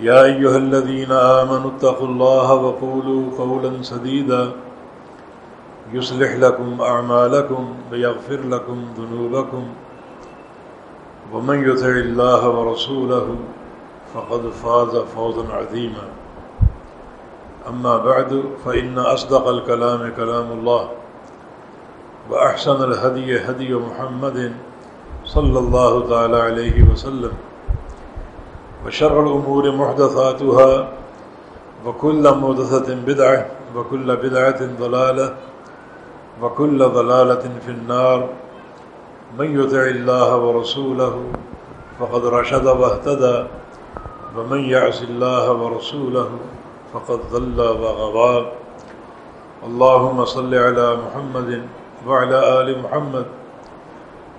يا أيها الذين آمنوا اتقوا الله وقولوا قولا سديدا يصلح لكم أعمالكم ويغفر لكم ذنوبكم ومن يطع الله ورسوله فقد فاز فوزا عظيما أما بعد فإن أصدق الكلام كلام الله وأحسن الهدي هدي محمد صلى الله تعالى عليه وسلم وشر الأمور محدثاتها وكل محدثة بدعة وكل بدعة ضلالة وكل ضلالة في النار من يطع الله ورسوله فقد رشد واهتدى ومن يعص الله ورسوله فقد ضل وغضى اللهم صل على محمد وعلى آل محمد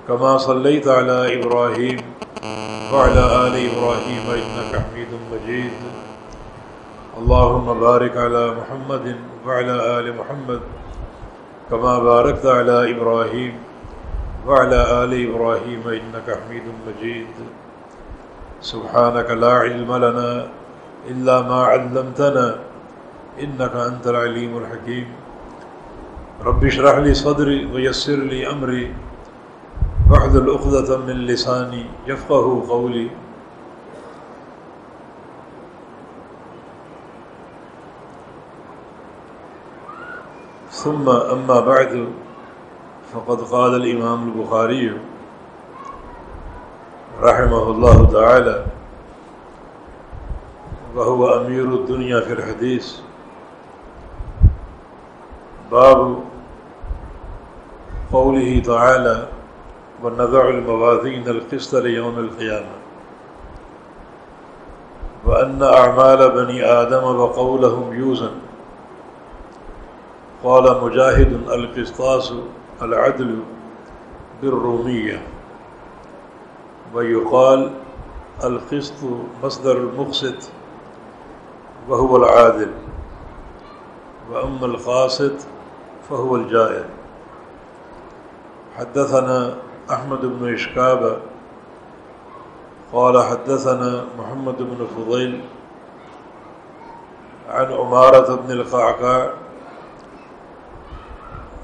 كما صليت على إبراهيم وعلى آل إبراهيم إنك حميد مجيد. اللهم بارك على محمد وعلى آل محمد كما باركت على إبراهيم وعلى آل إبراهيم إنك حميد مجيد. سبحانك لا علم لنا إلا ما علمتنا إنك أنت العليم الحكيم. رب اشرح لي صدري ويسر لي أمري. واحلل عقدة من لساني يفقه قولي. ثم أما بعد فقد قال الإمام البخاري رحمه الله تعالى وهو أمير الدنيا في الحديث. باب قوله تعالى ونضع الموازين القسط ليوم القيامة. وأن أعمال بني آدم وقولهم يوزن. قال مجاهد القسطاس العدل بالرومية. ويقال القسط مصدر المقسط وهو العادل. وأما القاسط فهو الجائر. حدثنا أحمد بن إشكاب. قال حدثنا محمد بن فضيل عن عمارة بن القعقاع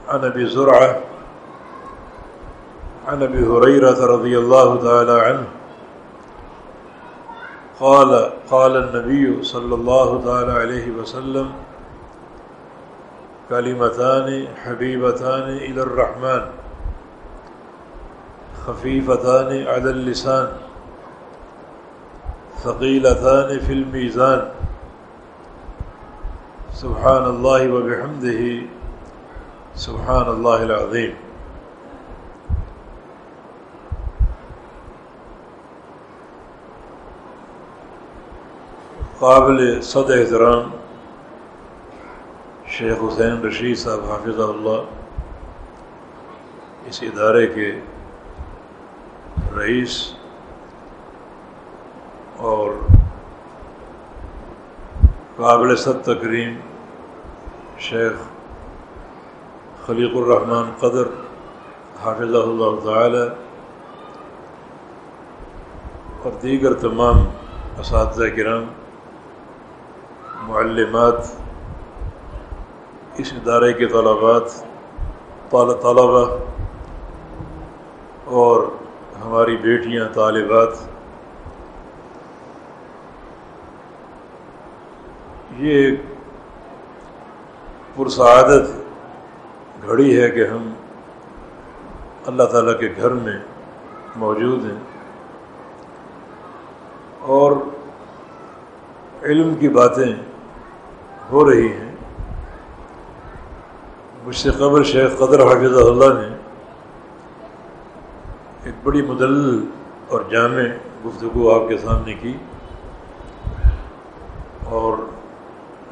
عن أبي زرعة عن أبي هريرة رضي الله تعالى عنه. قال قال النبي صلى الله تعالى عليه وسلم كلمتان حبيبتان إلى الرحمن. خفيفتان على اللسان ثقيلتان في الميزان. سبحان الله وبحمده سبحان الله العظيم. قابل صد احترام شیخ حسین رشید صاحب حافظ اللہ اس ادارے کے رئیس اور قابل صد تکریم شیخ خلیق الرحمن قدر حافظ اللہ تعالی اور دیگر تمام اساتذہ کرام، معلمات، اس ادارے کے طلبات طلبہ اور ہماری بیٹیاں طالبات۔ یہ ایک پرسعادت گھڑی ہے کہ ہم اللہ تعالیٰ کے گھر میں موجود ہیں۔ اور علم کی باتیں ہو رہی ہیں۔ مجھ سے قبر شیخ قدر حافظ اللہ نے بڑی مدل اور جامع گفتگو آپ کے سامنے کی اور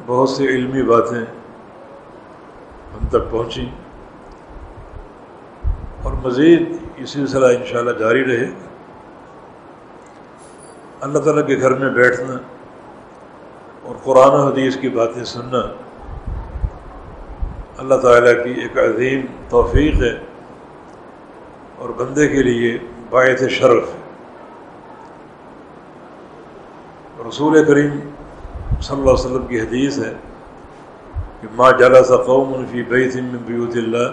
بہت سی علمی باتیں ہم تک پہنچیں اور مزید یہ سلسلہ انشاءاللہ جاری رہے۔ اللہ تعالیٰ کے گھر میں بیٹھنا اور قرآن و حدیث کی باتیں سننا اللہ تعالیٰ کی ایک عظیم توفیق ہے۔ اور بندے کے لیے باعث شرف۔ ہے رسول کریم صلی اللہ علیہ وسلم کی حدیث ہے کہ ماں جالسا قوم فی بیت من بیوت اللہ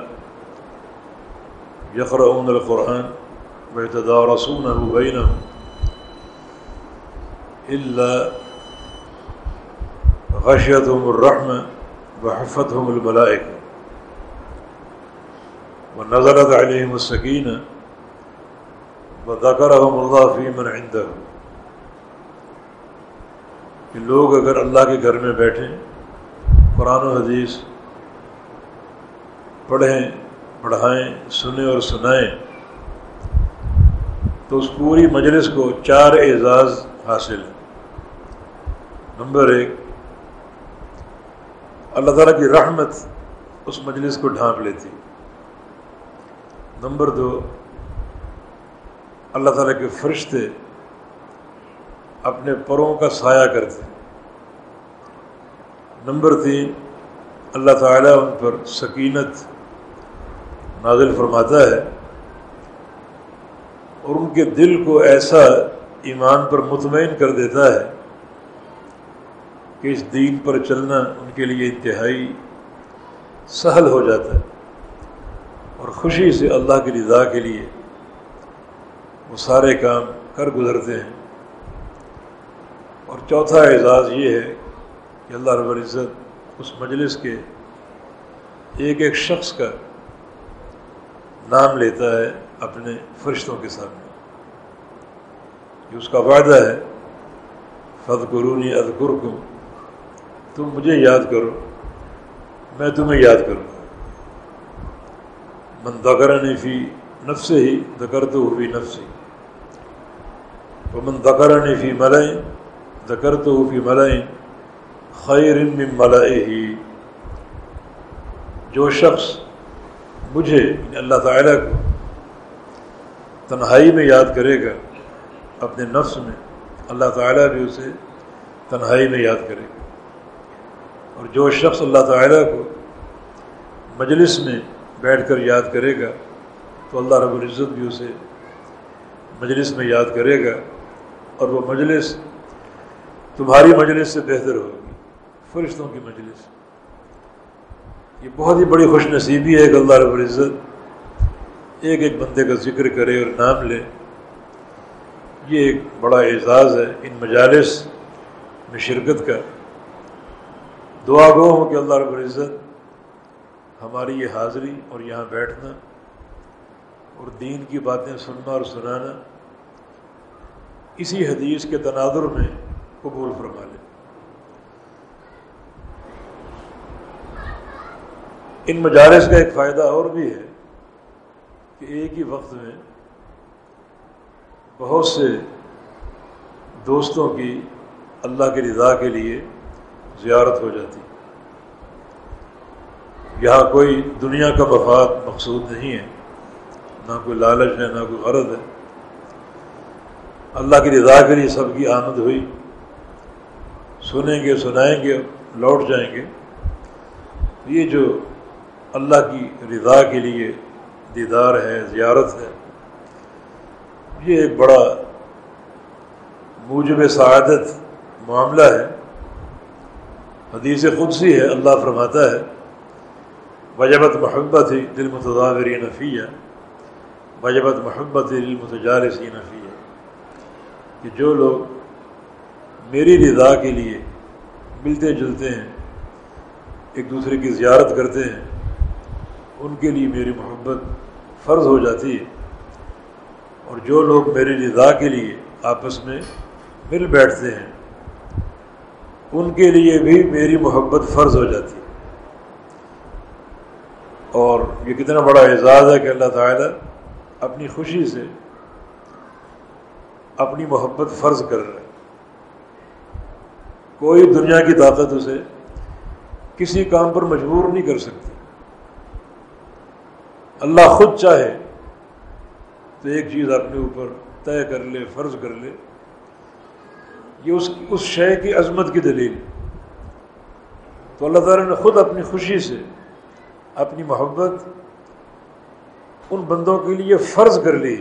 یقرؤون القرآن ویتدارسونه بینہم الا غشیتهم الرحمہ وحفتهم الملائکہ ونزلت عليهم السكينة وذكرهم الله في من عنده کہ لوگ اگر اللہ کے گھر میں بیٹھیں، قرآن و حدیث پڑھیں پڑھائیں سنیں اور سنائیں، تو اس پوری مجلس کو چار اعزاز حاصل ہے نمبر ایک، اللہ تعالیٰ کی رحمت اس مجلس کو ڈھانپ لیتی نمبر دو، اللہ تعالیٰ کے فرشتے اپنے پروں کا سایہ کرتے نمبر تین، اللہ تعالیٰ ان پر سکینت نازل فرماتا ہے اور ان کے دل کو ایسا ایمان پر مطمئن کر دیتا ہے کہ اس دین پر چلنا ان کے لیے انتہائی سہل ہو جاتا ہے۔ اور خوشی سے اللہ کی رضا کے لیے وہ سارے کام کر گزرتے ہیں۔ اور چوتھا اعزاز یہ ہے کہ اللہ رب العزت اس مجلس کے ایک ایک شخص کا نام لیتا ہے اپنے فرشتوں کے سامنے۔ کہ اس کا وعدہ ہے فد قرونی ادکر تم مجھے یاد کرو، میں تمہیں یاد کروں۔ من دکرن فی نفس ہی دکر تو فی نفسی ومن دکرن فی ملائن دکر تو فی ملائن خیر من ملائے جو شخص مجھے یعنی اللہ تعالیٰ کو، تنہائی میں یاد کرے گا، اپنے نفس میں، اللہ تعالیٰ بھی اسے تنہائی میں یاد کرے گا۔ اور جو شخص اللہ تعالیٰ کو مجلس میں بیٹھ کر یاد کرے گا تو اللہ رب العزت بھی اسے مجلس میں یاد کرے گا اور وہ مجلس تمہاری مجلس سے بہتر ہوگی، فرشتوں کی مجلس۔ یہ بہت ہی بڑی خوش نصیبی ہے کہ اللہ رب العزت ایک ایک بندے کا ذکر کرے اور نام لے۔ یہ ایک بڑا اعزاز ہے ان مجالس میں شرکت کا۔ دعا گو ہوں کہ اللہ رب العزت ہماری یہ حاضری اور یہاں بیٹھنا اور دین کی باتیں سننا اور سنانا، اسی حدیث کے تناظر میں قبول فرما لے ان مجالس کا ایک فائدہ اور بھی ہے کہ ایک ہی وقت میں بہت سے دوستوں کی اللہ کی رضا کے لیے زیارت ہو جاتی۔ یہاں کوئی دنیا کا مفاد مقصود نہیں ہے، نہ کوئی لالچ ہے، نہ کوئی غرض ہے۔ اللہ کی رضا کے لیے سب کی آمد ہوئی۔ سنیں گے، سنائیں گے، لوٹ جائیں گے۔ یہ جو اللہ کی رضا کے لیے دیدار ہے، زیارت ہے، یہ ایک بڑا موجب سعادت معاملہ ہے۔ حدیث قدسی ہے، اللہ فرماتا ہے وجبت محبت ہی دل متضاورین فیہ، وجبت محبت المتجالسین فی ہے کہ جو لوگ میری رضا کے لیے ملتے جلتے ہیں، ایک دوسرے کی زیارت کرتے ہیں، ان کے لیے میری محبت فرض ہو جاتی ہے۔ اور جو لوگ میری رضا کے لیے آپس میں مل بیٹھتے ہیں، ان کے لیے بھی میری محبت فرض ہو جاتی ہے۔ اور یہ کتنا بڑا اعزاز ہے کہ اللہ تعالیٰ اپنی خوشی سے اپنی محبت فرض کر رہے کوئی دنیا کی طاقت اسے کسی کام پر مجبور نہیں کر سکتی۔ اللہ خود چاہے تو ایک چیز اپنے اوپر طے کر لے، فرض کر لے۔ یہ اس اس شے کی عظمت کی دلیل۔ تو اللہ تعالیٰ نے خود اپنی خوشی سے اپنی محبت ان بندوں کے لیے فرض کر لی،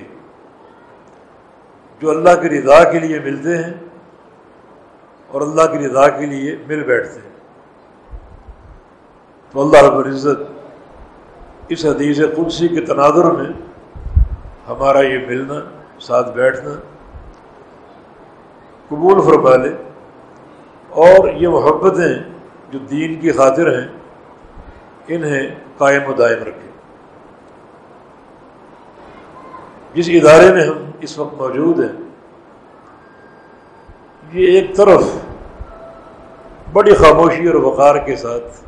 جو اللہ کی رضا کے لیے ملتے ہیں اور اللہ کی رضا کے لیے مل بیٹھتے ہیں۔ تو اللہ رب العزت اس حدیث قدسی کے تناظر میں ہمارا یہ ملنا، ساتھ بیٹھنا قبول فرما لے اور یہ محبتیں جو دین کی خاطر ہیں انہیں قائم و دائم رکھے جس ادارے میں ہم اس وقت موجود ہیں، یہ ایک طرف بڑی خاموشی اور وقار کے ساتھ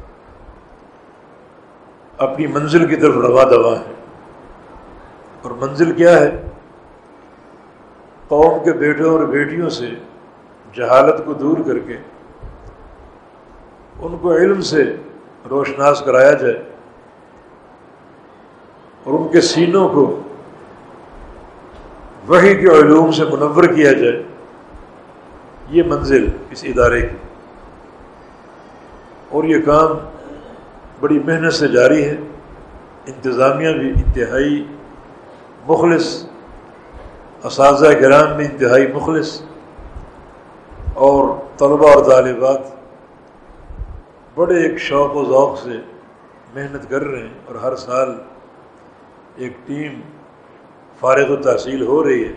اپنی منزل کی طرف روا دوا ہے۔ اور منزل کیا ہے؟ قوم کے بیٹوں اور بیٹیوں سے جہالت کو دور کر کے، ان کو علم سے روشناس کرایا جائے اور ان کے سینوں کو وہی کے علوم سے منور کیا جائے، یہ منزل اس ادارے کی۔ اور یہ کام بڑی محنت سے جاری ہے، انتظامیہ بھی انتہائی مخلص، اساتذہ گرام میں انتہائی مخلص اور طلباء اور طالبات بڑے ایک شوق و ذوق سے محنت کر رہے ہیں اور ہر سال ایک ٹیم فارغ و تحصیل ہو رہی ہے۔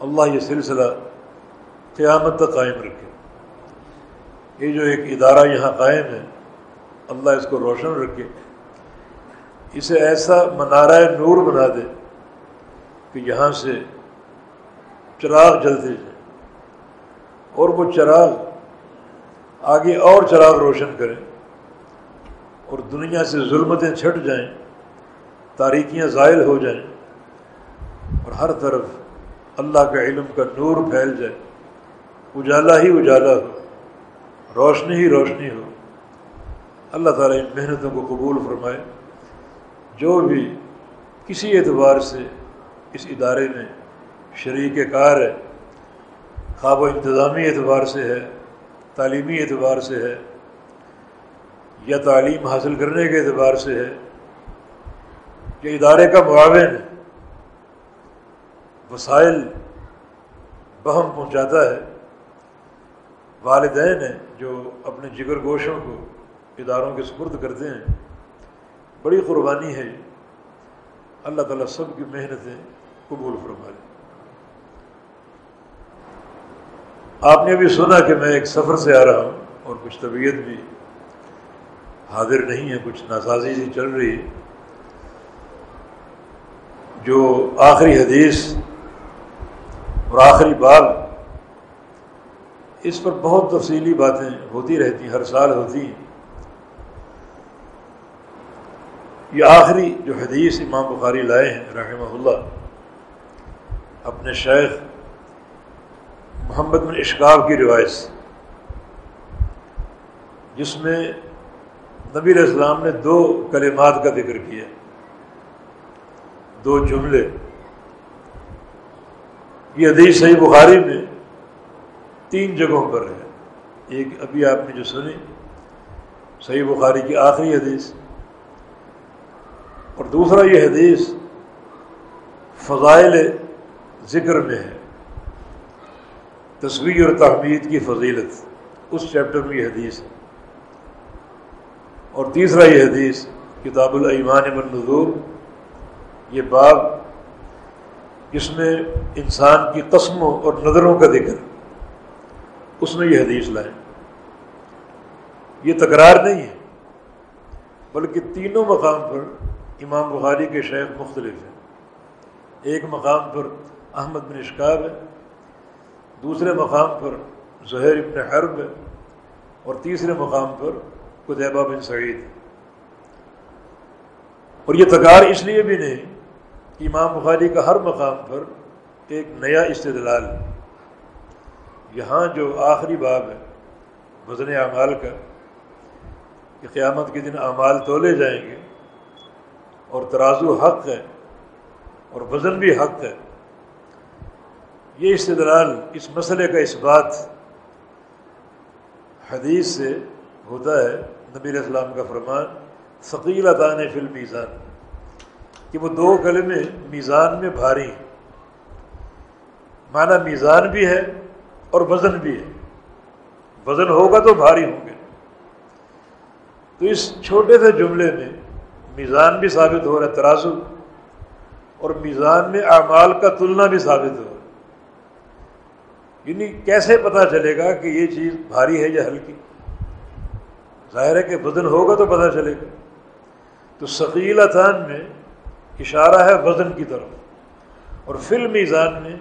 اللہ یہ سلسلہ قیامت تک قائم رکھے۔ یہ جو ایک ادارہ یہاں قائم ہے، اللہ اس کو روشن رکھے۔ اسے ایسا منارہ نور بنا دے کہ یہاں سے چراغ جلتے جائیں اور وہ چراغ آگے اور چراغ روشن کریں اور دنیا سے ظلمتیں چھٹ جائیں، تاریکیاں زائل ہو جائیں اور ہر طرف اللہ کا علم کا نور پھیل جائے۔ اجالا ہی اجالا ہو، روشنی ہی روشنی ہو۔ اللہ تعالیٰ ان محنتوں کو قبول فرمائے۔ جو بھی کسی اعتبار سے اس ادارے میں شریک کار ہے، خواب و انتظامی اعتبار سے ہے تعلیمی اعتبار سے ہے، یا تعلیم حاصل کرنے کے اعتبار سے ہے کہ ادارے کا معاون وسائل بہم پہنچاتا ہے، والدین ہیں جو اپنے جگر گوشوں کو اداروں کے سپرد کرتے ہیں۔ بڑی قربانی ہے۔ اللہ تعالیٰ سب کی محنتیں قبول فرما لیں آپ نے ابھی سنا کہ میں ایک سفر سے آ رہا ہوں اور کچھ طبیعت بھی حاضر نہیں ہے، کچھ ناسازی سی چل رہی ہے۔ جو آخری حدیث اور آخری باب، اس پر بہت تفصیلی باتیں ہوتی رہتی ہر سال ہوتی ہیں۔ یہ آخری جو حدیث امام بخاری لائے ہیں رحمہ اللہ، اپنے شیخ محمد بن اشکاب کی روایت سے، جس میں نبی علیہ السلام نے دو کلمات کا ذکر کیا۔ دو جملے۔ یہ حدیث صحیح بخاری میں تین جگہوں پر ہے۔ ایک ابھی آپ نے جو سنی، صحیح بخاری کی آخری حدیث۔ اور دوسرا یہ حدیث فضائل ذکر میں ہے۔ تصویر اور تحمید کی فضیلت، اس چیپٹر میں یہ حدیث ہے۔ اور تیسرا یہ حدیث، کتاب الایمان من نظور یہ باب جس میں انسان کی قسموں اور نظروں کا ذکر اس میں یہ حدیث لائیں۔ یہ تکرار نہیں ہے، بلکہ تینوں مقام پر امام بخاری کے شیخ مختلف ہیں۔ ایک مقام پر احمد بن اشکاب ہے دوسرے مقام پر زہیر ابن حرب ہے اور تیسرے مقام پر قدیبہ بن سعید. اور یہ تکار اس لیے بھی نہیں کہ امام بخاری کا ہر مقام پر ایک نیا استدلال. یہاں جو آخری باب ہے، وزن اعمال کا، کہ قیامت کے دن اعمال تولے جائیں گے اور ترازو حق ہے اور وزن بھی حق ہے یہ استدلال اس مسئلے کا اس بات حدیث سے ہوتا ہے، نبی علیہ السلام کا فرمان ثقیل دان فل میزان کہ وہ دو کلمے میزان میں بھاری ہیں۔ معنی میزان بھی ہے اور وزن بھی ہے۔ وزن ہوگا تو بھاری ہوں گے۔ تو اس چھوٹے سے جملے میں میزان بھی ثابت ہو رہا ہے، ترازو، اور میزان میں اعمال کا تلنا بھی ثابت ہو رہا ہے۔ یعنی کیسے پتہ چلے گا کہ یہ چیز بھاری ہے یا ہلکی؟ ظاہر ہے کہ وزن ہوگا تو پتہ چلے گا۔ تو ثقیل تھان میں اشارہ ہے وزن کی طرف اور فل میزان میں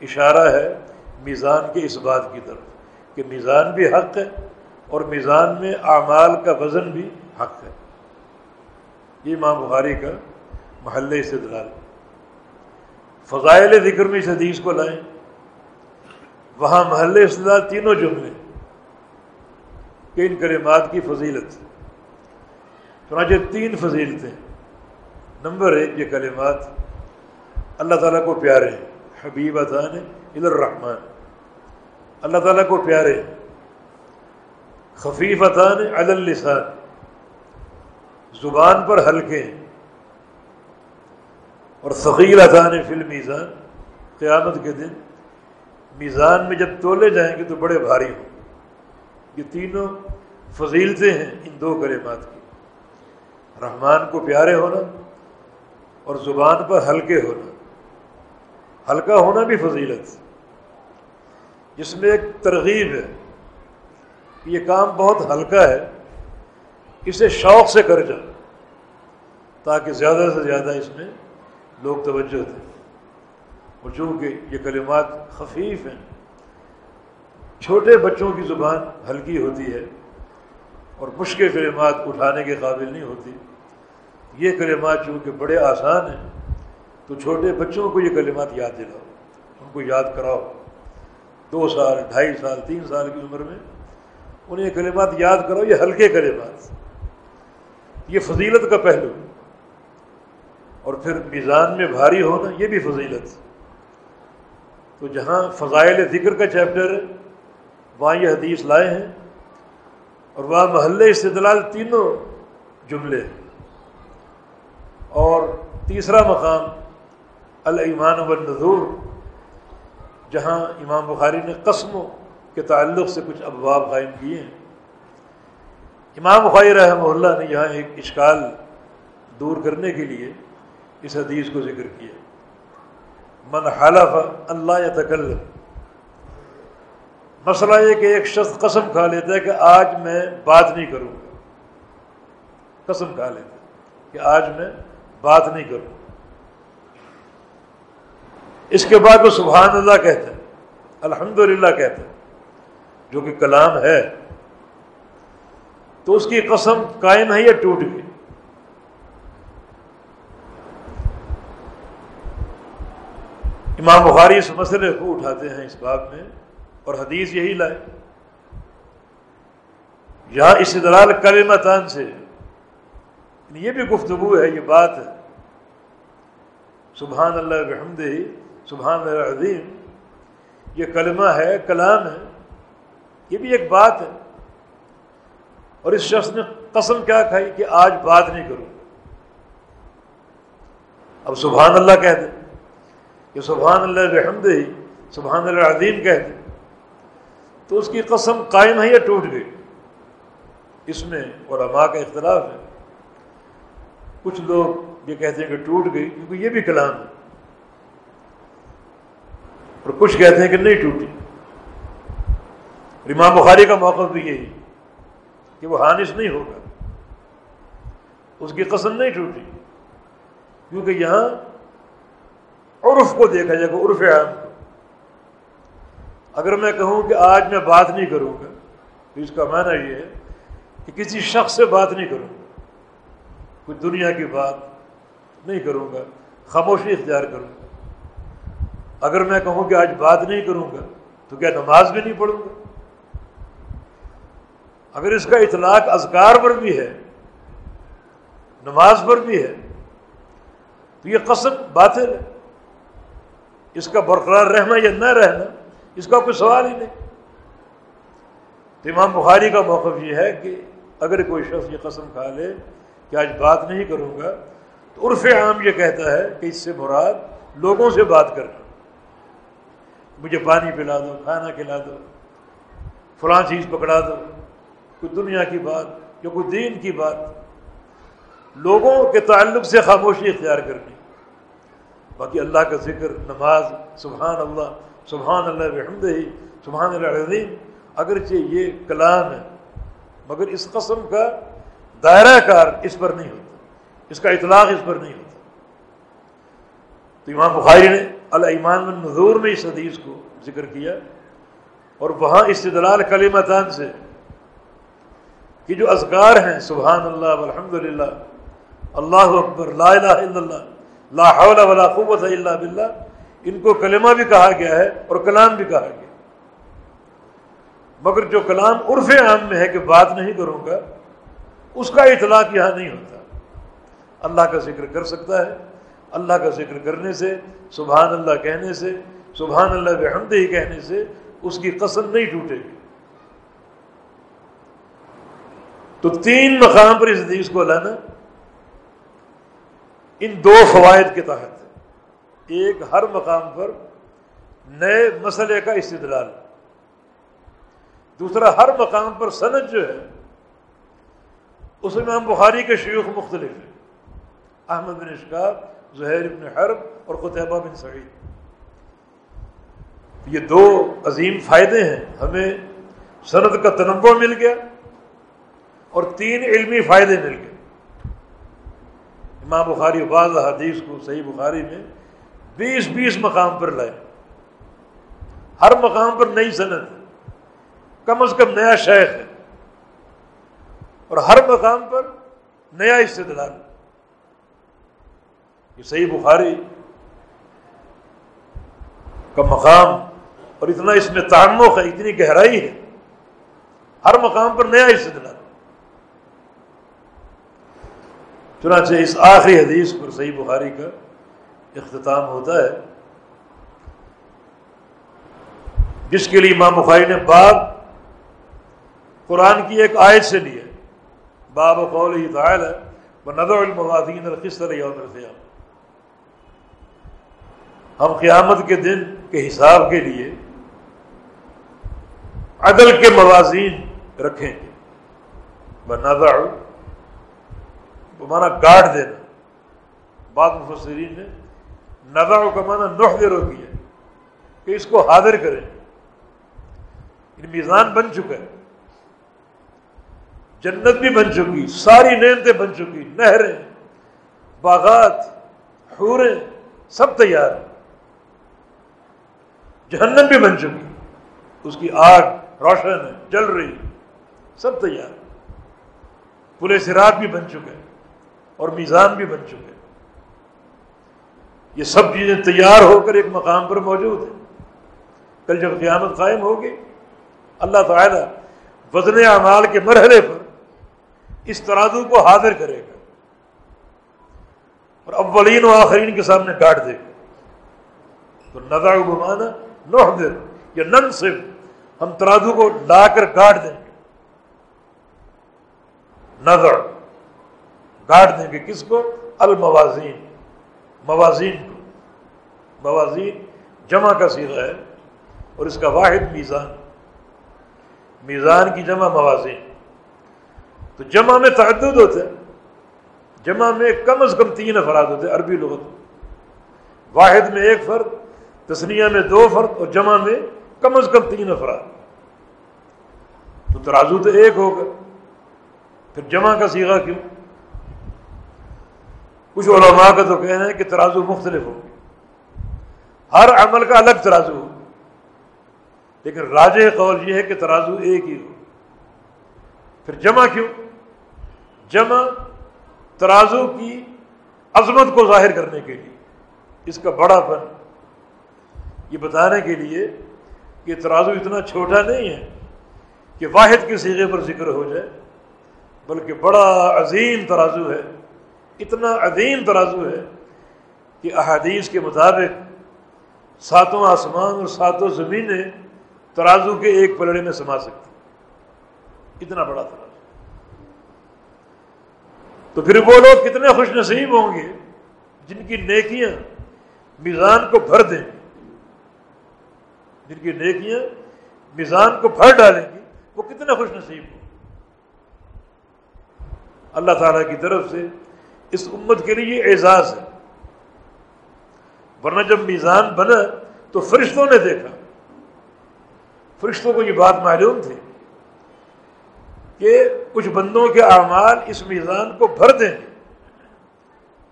اشارہ ہے میزان کے اس بات کی طرف کہ میزان بھی حق ہے اور میزان میں اعمال کا وزن بھی حق ہے۔ یہ امام بخاری کا محلے سے دلال فضائل ذکر میں اس حدیث کو لائیں۔ وہاں محل استدال تینوں جملے کہ ان کلمات کی فضیلت چنانچہ تین فضیلتیں۔ نمبر ایک یہ کلمات اللہ تعالیٰ کو پیارے ہیں۔ حبیب اطان عید الرحمٰن۔ اللہ تعالیٰ کو پیارے ہیں۔ خفیف اطان اللسان۔ زبان پر ہلکے ہیں۔ اور ثقیل اطان فل میزان قیامت کے دن میزان میں جب تولے جائیں گے تو بڑے بھاری ہوں یہ تینوں فضیلتیں ہیں ان دو کلمات کی۔ رحمان کو پیارے ہونا اور زبان پر ہلکے ہونا۔ ہلکا ہونا بھی فضیلت۔ جس میں ایک ترغیب ہے کہ یہ کام بہت ہلکا ہے، اسے شوق سے کر جا تاکہ زیادہ سے زیادہ اس میں لوگ توجہ دیں۔ اور چونکہ یہ کلمات خفیف ہیں، چھوٹے بچوں کی زبان ہلکی ہوتی ہے اور مشکل کلمات اٹھانے کے قابل نہیں ہوتی۔ یہ کلمات چونکہ بڑے آسان ہیں، تو چھوٹے بچوں کو یہ کلمات یاد دلاؤ، ان کو یاد کراؤ۔ دو سال، ڈھائی سال، تین سال کی عمر میں انہیں یہ کلمات یاد کرو یہ ہلکے کلمات۔ یہ فضیلت کا پہلو۔ اور پھر میزان میں بھاری ہونا، یہ بھی فضیلت۔ تو جہاں فضائل ذکر کا چیپٹر ہے وہاں یہ حدیث لائے ہیں اور وہاں محلے استدلال تینوں جملے ہیں۔ اور تیسرا مقام المان والنظور جہاں امام بخاری نے قسموں کے تعلق سے کچھ ابواب قائم کیے ہیں۔ امام بخاری رحمہ اللہ نے یہاں ایک اشکال دور کرنے کے لیے اس حدیث کو ذکر کیا۔ من حلف اللہ یا تکل مسئلہ یہ کہ ایک شخص قسم کھا لیتا ہے کہ آج میں بات نہیں کروں۔ گا قسم کھا لیتا ہے کہ آج میں بات نہیں کروں۔ اس کے بعد وہ سبحان اللہ کہتا ہے الحمد للہ کہتا ہے، جو کہ کلام ہے۔ تو اس کی قسم قائم ہے یا ٹوٹ گئی۔ امام بخاری اس مسئلے کو اٹھاتے ہیں اس باب میں اور حدیث یہی لائے۔ یہاں اس دلال کلمتان سے یعنی یہ بھی گفتگو ہے، یہ بات ہے۔ سبحان اللہ بحمد سبحان اللہ عظیم یہ کلمہ ہے، کلام ہے، یہ بھی ایک بات ہے۔ اور اس شخص نے قسم کیا کھائی کہ آج بات نہیں کروں۔ اب سبحان اللہ کہہ دے۔ کہ سبحان اللہ بحمد ہی، سبحان اللہ عظیم کہہ دے تو اس کی قسم قائم ہے یا ٹوٹ گئی؟ اس میں علماء کا اختلاف ہے۔ کچھ لوگ یہ کہتے ہیں کہ ٹوٹ گئی، کیونکہ یہ بھی کلام ہے۔ اور کچھ کہتے ہیں کہ نہیں ٹوٹی۔ امام بخاری کا موقف بھی یہی کہ وہ حانث نہیں ہوگا۔ اس کی قسم نہیں ٹوٹی۔ کیونکہ یہاں عرف کو دیکھا جائے گا عرف عام کو اگر میں کہوں کہ آج میں بات نہیں کروں گا، تو اس کا معنی یہ ہے کہ کسی شخص سے بات نہیں کروں گا۔ کوئی دنیا کی بات نہیں کروں گا، خاموشی اختیار کروں گا۔ اگر میں کہوں کہ آج بات نہیں کروں گا، تو کیا نماز بھی نہیں پڑھوں گا؟ اگر اس کا اطلاق اذکار پر بھی ہے، نماز پر بھی ہے، تو یہ قسم باطل ہے۔ اس کا برقرار رہنا یا نہ رہنا، اس کا کوئی سوال ہی نہیں۔ تو امام بخاری کا موقف یہ ہے کہ اگر کوئی شخص یہ قسم کھا لے کہ آج بات نہیں کروں گا، تو عرف عام یہ کہتا ہے کہ اس سے مراد لوگوں سے بات کرنا۔ مجھے پانی پلا دو، کھانا کھلا دو، فلاں چیز پکڑا دو، کوئی دنیا کی بات یا کوئی دین کی بات۔ لوگوں کے تعلق سے خاموشی اختیار کرنی۔ باقی اللہ کا ذکر، نماز سبحان اللہ سبحان اللہ وحمد ہی سبحان اللہ عظیم اگرچہ یہ کلام ہے، مگر اس قسم کا دائرہ کار اس پر نہیں ہوتا، اس کا اطلاق اس پر نہیں ہوتا۔ تو امام بخاری نے المان النظور میں اس حدیث کو ذکر کیا، اور وہاں استدلال کلیمتان سے کہ جو اذکار ہیں سبحان اللہ الحمد للہ اللہ اکبر، لا الہ الا اللہ لا حول ولا قوت الا باللہ ان کو کلمہ بھی کہا گیا ہے اور کلام بھی کہا گیا مگر جو کلام عرف عام میں ہے کہ بات نہیں کروں گا، اس کا اطلاق یہاں نہیں ہوتا۔ اللہ کا ذکر کر سکتا ہے، اللہ کا ذکر کرنے سے، سبحان اللہ کہنے سے، سبحان اللہ بحمد ہی کہنے سے اس کی قسم نہیں ٹوٹے گی۔ تو تین مقام پر اس حدیث کو لانا۔ ان دو فوائد کے تحت ایک ہر مقام پر نئے مسئلے کا استدلال، دوسرا ہر مقام پر صنعت جو ہے، اس میں ہم بخاری کے شیوخ مختلف ہیں، احمد بن اشکاب زہیر بن حرب اور قطبہ بن سعید۔ یہ دو عظیم فائدے ہیں، ہمیں صنعت کا تنوع مل گیا اور تین علمی فائدے مل گئے۔ امام بخاری بعض حدیث کو صحیح بخاری میں بیس بیس مقام پر لائے۔ ہر مقام پر نئی صنعت کم از کم نیا شیخ ہے۔ اور ہر مقام پر نیا استدلال۔ یہ صحیح بخاری کا مقام اور اتنا اس میں تعمق ہے، اتنی گہرائی ہے۔ ہر مقام پر نیا استدلال۔ چنانچہ اس آخری حدیث پر صحیح بخاری کا اختتام ہوتا ہے، جس کے لیے امام بخاری نے باب قرآن کی ایک آیت سے لی ہے۔ باب قول ہی تعال ہے وہ نظر الموادین القصر یوم القیام ہم قیامت کے دن کے حساب کے لیے عدل کے موازین رکھیں گے۔ نظر مانا گاڑ دینا بعض مفسرین نے نظر کا مانا نوح دے روکی ہے کہ اس کو حاضر کریں۔ یعنی میزان بن چکا ہے۔ جنت بھی بن چکی، ساری نعمتیں بن چکی، نہریں، باغات، حوریں، سب تیار۔ جہنم بھی بن چکی۔ اس کی آگ روشن ہے، جل رہی، سب تیار۔ پورے سراج بھی بن چکے۔ اور میزان بھی بن چکے یہ سب چیزیں تیار ہو کر ایک مقام پر موجود ہیں۔ کل جب قیامت قائم ہوگی، اللہ تعالیٰ وزن اعمال کے مرحلے پر اس ترازو کو حاضر کرے گا۔ اور اولین و آخرین کے سامنے کاٹ دے گا۔ تو نظر گمانا نو دیر یا نن صرف ہم ترازو کو لا کر کاٹ دیں گے۔ نظر کاٹ دیں گے کس کو؟ الموازین۔ موازین کو۔ موازین جمع کا سیرا ہے اور اس کا واحد میزان۔ میزان کی جمع موازین۔ تو جمع میں تعدد ہوتا ہے جمع میں کم از کم تین افراد ہوتے عربی لغت۔ واحد میں ایک فرد تسنیہ میں دو فرد اور جمع میں کم از کم تین افراد۔ تو ترازو تو ایک ہوگا پھر جمع کا سیگا کیوں؟ کچھ علماء کا تو کہنا ہے کہ ترازو مختلف ہوگی ہر عمل کا الگ ترازو ہو لیکن راج قول یہ ہے کہ ترازو ایک ہی ہو۔ پھر جمع کیوں؟ جمع ترازو کی عظمت کو ظاہر کرنے کے لیے۔ اس کا بڑا فن۔ یہ بتانے کے لیے کہ ترازو اتنا چھوٹا نہیں ہے کہ واحد کے سیغے پر ذکر ہو جائے، بلکہ بڑا عظیم ترازو ہے۔ اتنا عظیم ترازو ہے کہ احادیث کے مطابق ساتوں آسمان اور ساتوں زمینیں ترازو کے ایک پلڑے میں سما سکتی اتنا بڑا ترازو۔ تو پھر وہ لوگ کتنے خوش نصیب ہوں گے جن کی نیکیاں میزان کو بھر دیں جن کی نیکیاں میزان کو بھر ڈالیں گی وہ کتنے خوش نصیب ہوں۔ اللہ تعالیٰ کی طرف سے اس امت کے لیے یہ اعزاز ہے۔ ورنہ جب میزان بنا تو فرشتوں نے دیکھا۔ فرشتوں کو یہ بات معلوم تھی کہ کچھ بندوں کے اعمال اس میزان کو بھر دیں گے۔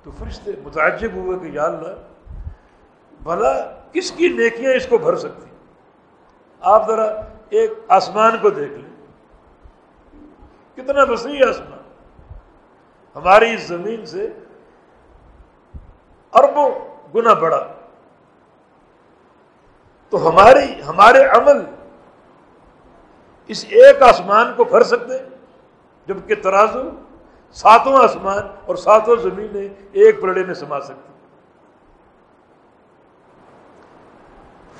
تو فرشتے متعجب ہوئے کہ یا اللہ، بھلا کس کی نیکیاں اس کو بھر سکتی آپ ذرا ایک آسمان کو دیکھ لیں۔ کتنا وسیع آسمان۔ ہماری اس زمین سے اربوں گنا بڑا۔ تو ہماری، ہمارے عمل اس ایک آسمان کو بھر سکتے جبکہ ترازو ساتوں آسمان اور ساتوں زمینیں ایک پلڑے میں سما سکتی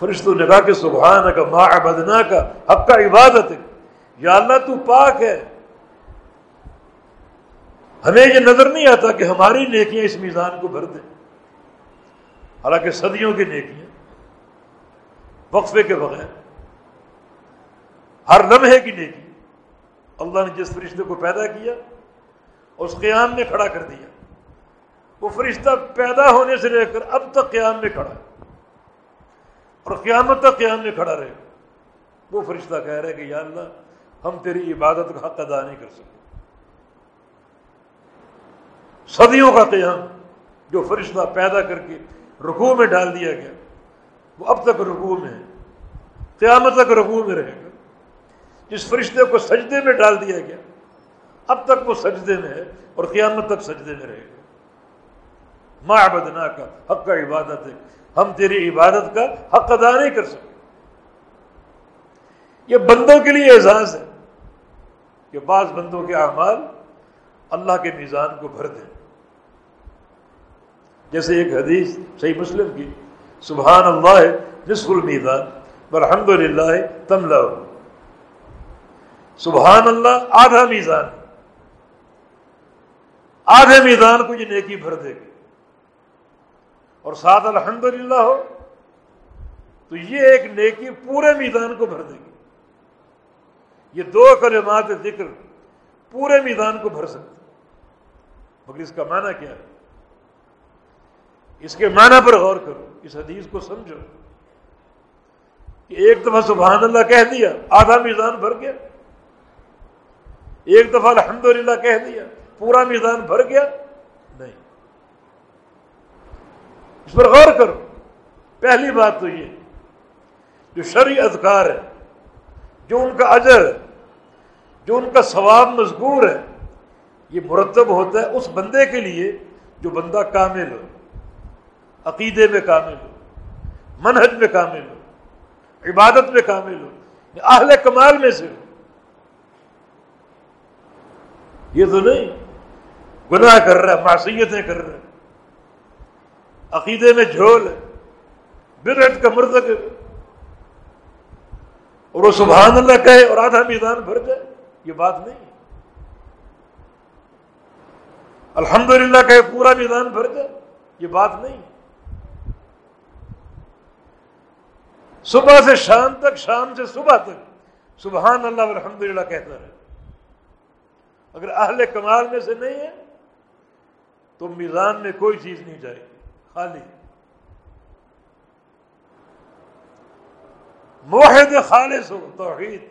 فرشت و نگاہ کے سبحان کا ماں بدنا کا حق کا عبادت یا اللہ تو پاک ہے ہمیں یہ نظر نہیں آتا کہ ہماری نیکیاں اس میزان کو بھر دیں۔ حالانکہ صدیوں کی نیکیاں وقفے کے بغیر، ہر لمحے کی نیکی۔ اللہ نے جس فرشتے کو پیدا کیا، اس قیام میں کھڑا کر دیا۔ وہ فرشتہ پیدا ہونے سے لے کر اب تک قیام میں کھڑا اور قیامت تک قیام میں کھڑا رہے۔ وہ فرشتہ کہہ رہے کہ یا اللہ، ہم تیری عبادت کا حق ادا نہیں کر سکتے۔ صدیوں کا قیام جو فرشتہ پیدا کر کے رکوع میں ڈال دیا گیا، وہ اب تک رکوع میں ہے، قیامت تک رکوع میں رہے گا۔ جس فرشتے کو سجدے میں ڈال دیا گیا، اب تک وہ سجدے میں ہے اور قیامت تک سجدے میں رہے گا۔ ماں بدنا کا حق کا عبادت ہے۔ ہم تیری عبادت کا حق ادا نہیں کر سکتے۔ یہ بندوں کے لیے اعزاز ہے کہ بعض بندوں کے اعمال اللہ کے میزان کو بھر دیں۔ جیسے ایک حدیث صحیح مسلم کی، سبحان اللہ نصف المیزان الحمد للہ تم سبحان اللہ آدھا میزان۔ آدھے میدان کو یہ نیکی بھر دے گی۔ اور ساتھ الحمد للہ ہو، تو یہ ایک نیکی پورے میدان کو بھر دے گی۔ یہ دو کلمات ذکر پورے میدان کو بھر سکتے۔ مگر اس کا معنی کیا ہے؟ اس کے معنی پر غور کرو، اس حدیث کو سمجھو۔ کہ ایک دفعہ سبحان اللہ کہہ دیا، آدھا میزان بھر گیا۔ ایک دفعہ الحمدللہ کہہ دیا، پورا میزان بھر گیا۔ نہیں۔ اس پر غور کرو۔ پہلی بات تو یہ، جو شرعی اذکار ہے، جو ان کا اجر ہے، جو ان کا ثواب مذکور ہے، یہ مرتب ہوتا ہے اس بندے کے لیے جو بندہ کامل ہو۔ عقیدے میں کامل ہو، منہج میں کامل ہو، عبادت میں کامل ہو یعنی اہل کمال میں سے ہو۔ یہ تو نہیں، گناہ کر رہا ہے، معصیتیں کر رہا ہے۔ عقیدے میں جھول ہے برٹ کا مرتکب اور وہ سبحان اللہ کہے اور آدھا میدان بھر جائے، یہ بات نہیں۔ الحمدللہ کہے پورا میدان بھر جائے، یہ بات نہیں۔ صبح سے شام تک، شام سے صبح تک۔ سبحان اللہ الحمد للہ کہتا رہے۔ اگر اہل کمال میں سے نہیں ہے، تو میزان میں کوئی چیز نہیں جائے، خالی۔ موحد خالص ہو، توحید۔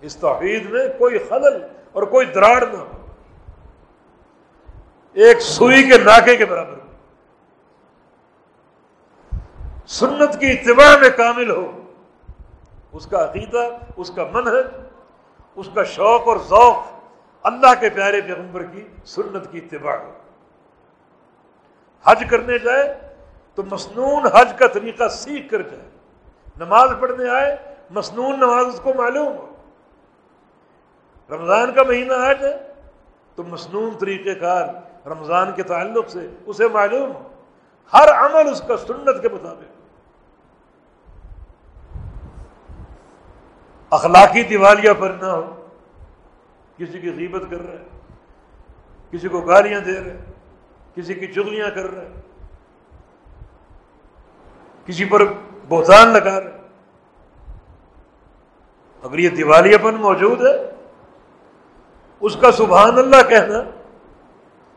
اس توحید میں کوئی خلل اور کوئی دراڑ نہ ہو۔ ایک سوئی کے ناکے کے برابر۔ سنت کی اتباع میں کامل ہو۔ اس کا عقیدہ، اس کا منحج اس کا شوق اور ذوق اللہ کے پیارے پیغمبر کی سنت کی اتباع ہو۔ حج کرنے جائے تو مسنون حج کا طریقہ سیکھ کر جائے۔ نماز پڑھنے آئے، مسنون نماز اس کو معلوم ہو۔ رمضان کا مہینہ آ جائے تو مسنون طریقہ کار رمضان کے تعلق سے اسے معلوم ہو۔ ہر عمل اس کا سنت کے مطابق۔ اخلاقی دیوالیہ پر نہ ہو۔ کسی کی غیبت کر رہے کسی کو گالیاں دے رہے کسی کی چغلیاں کر رہے کسی پر بہتان لگا رہے اگر یہ دیوالیہ پن موجود ہے، اس کا سبحان اللہ کہنا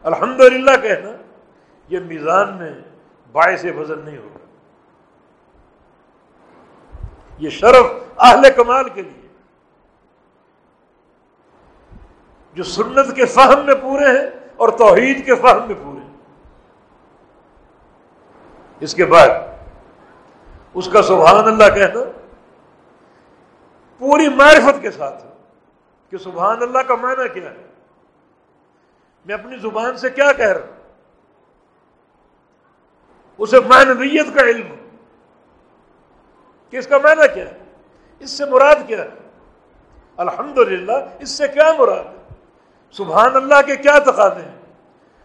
الحمد للہ کہنا، یہ میزان میں باعث وزن نہیں ہوگا۔ یہ شرف اہل کمال کے لیے جو سنت کے فہم میں پورے ہیں اور توحید کے فہم میں پورے ہیں۔ اس کے بعد اس کا سبحان اللہ کہنا، پوری معرفت کے ساتھ ہے کہ سبحان اللہ کا معنی کیا ہے۔ میں اپنی زبان سے کیا کہہ رہا ہوں؟ اسے معنویت کا علم۔ کہ اس کا معنی کیا ہے؟ اس سے مراد کیا ہے؟ الحمد اس سے کیا مراد ہے؟ سبحان اللہ کے کیا تقاضے ہیں؟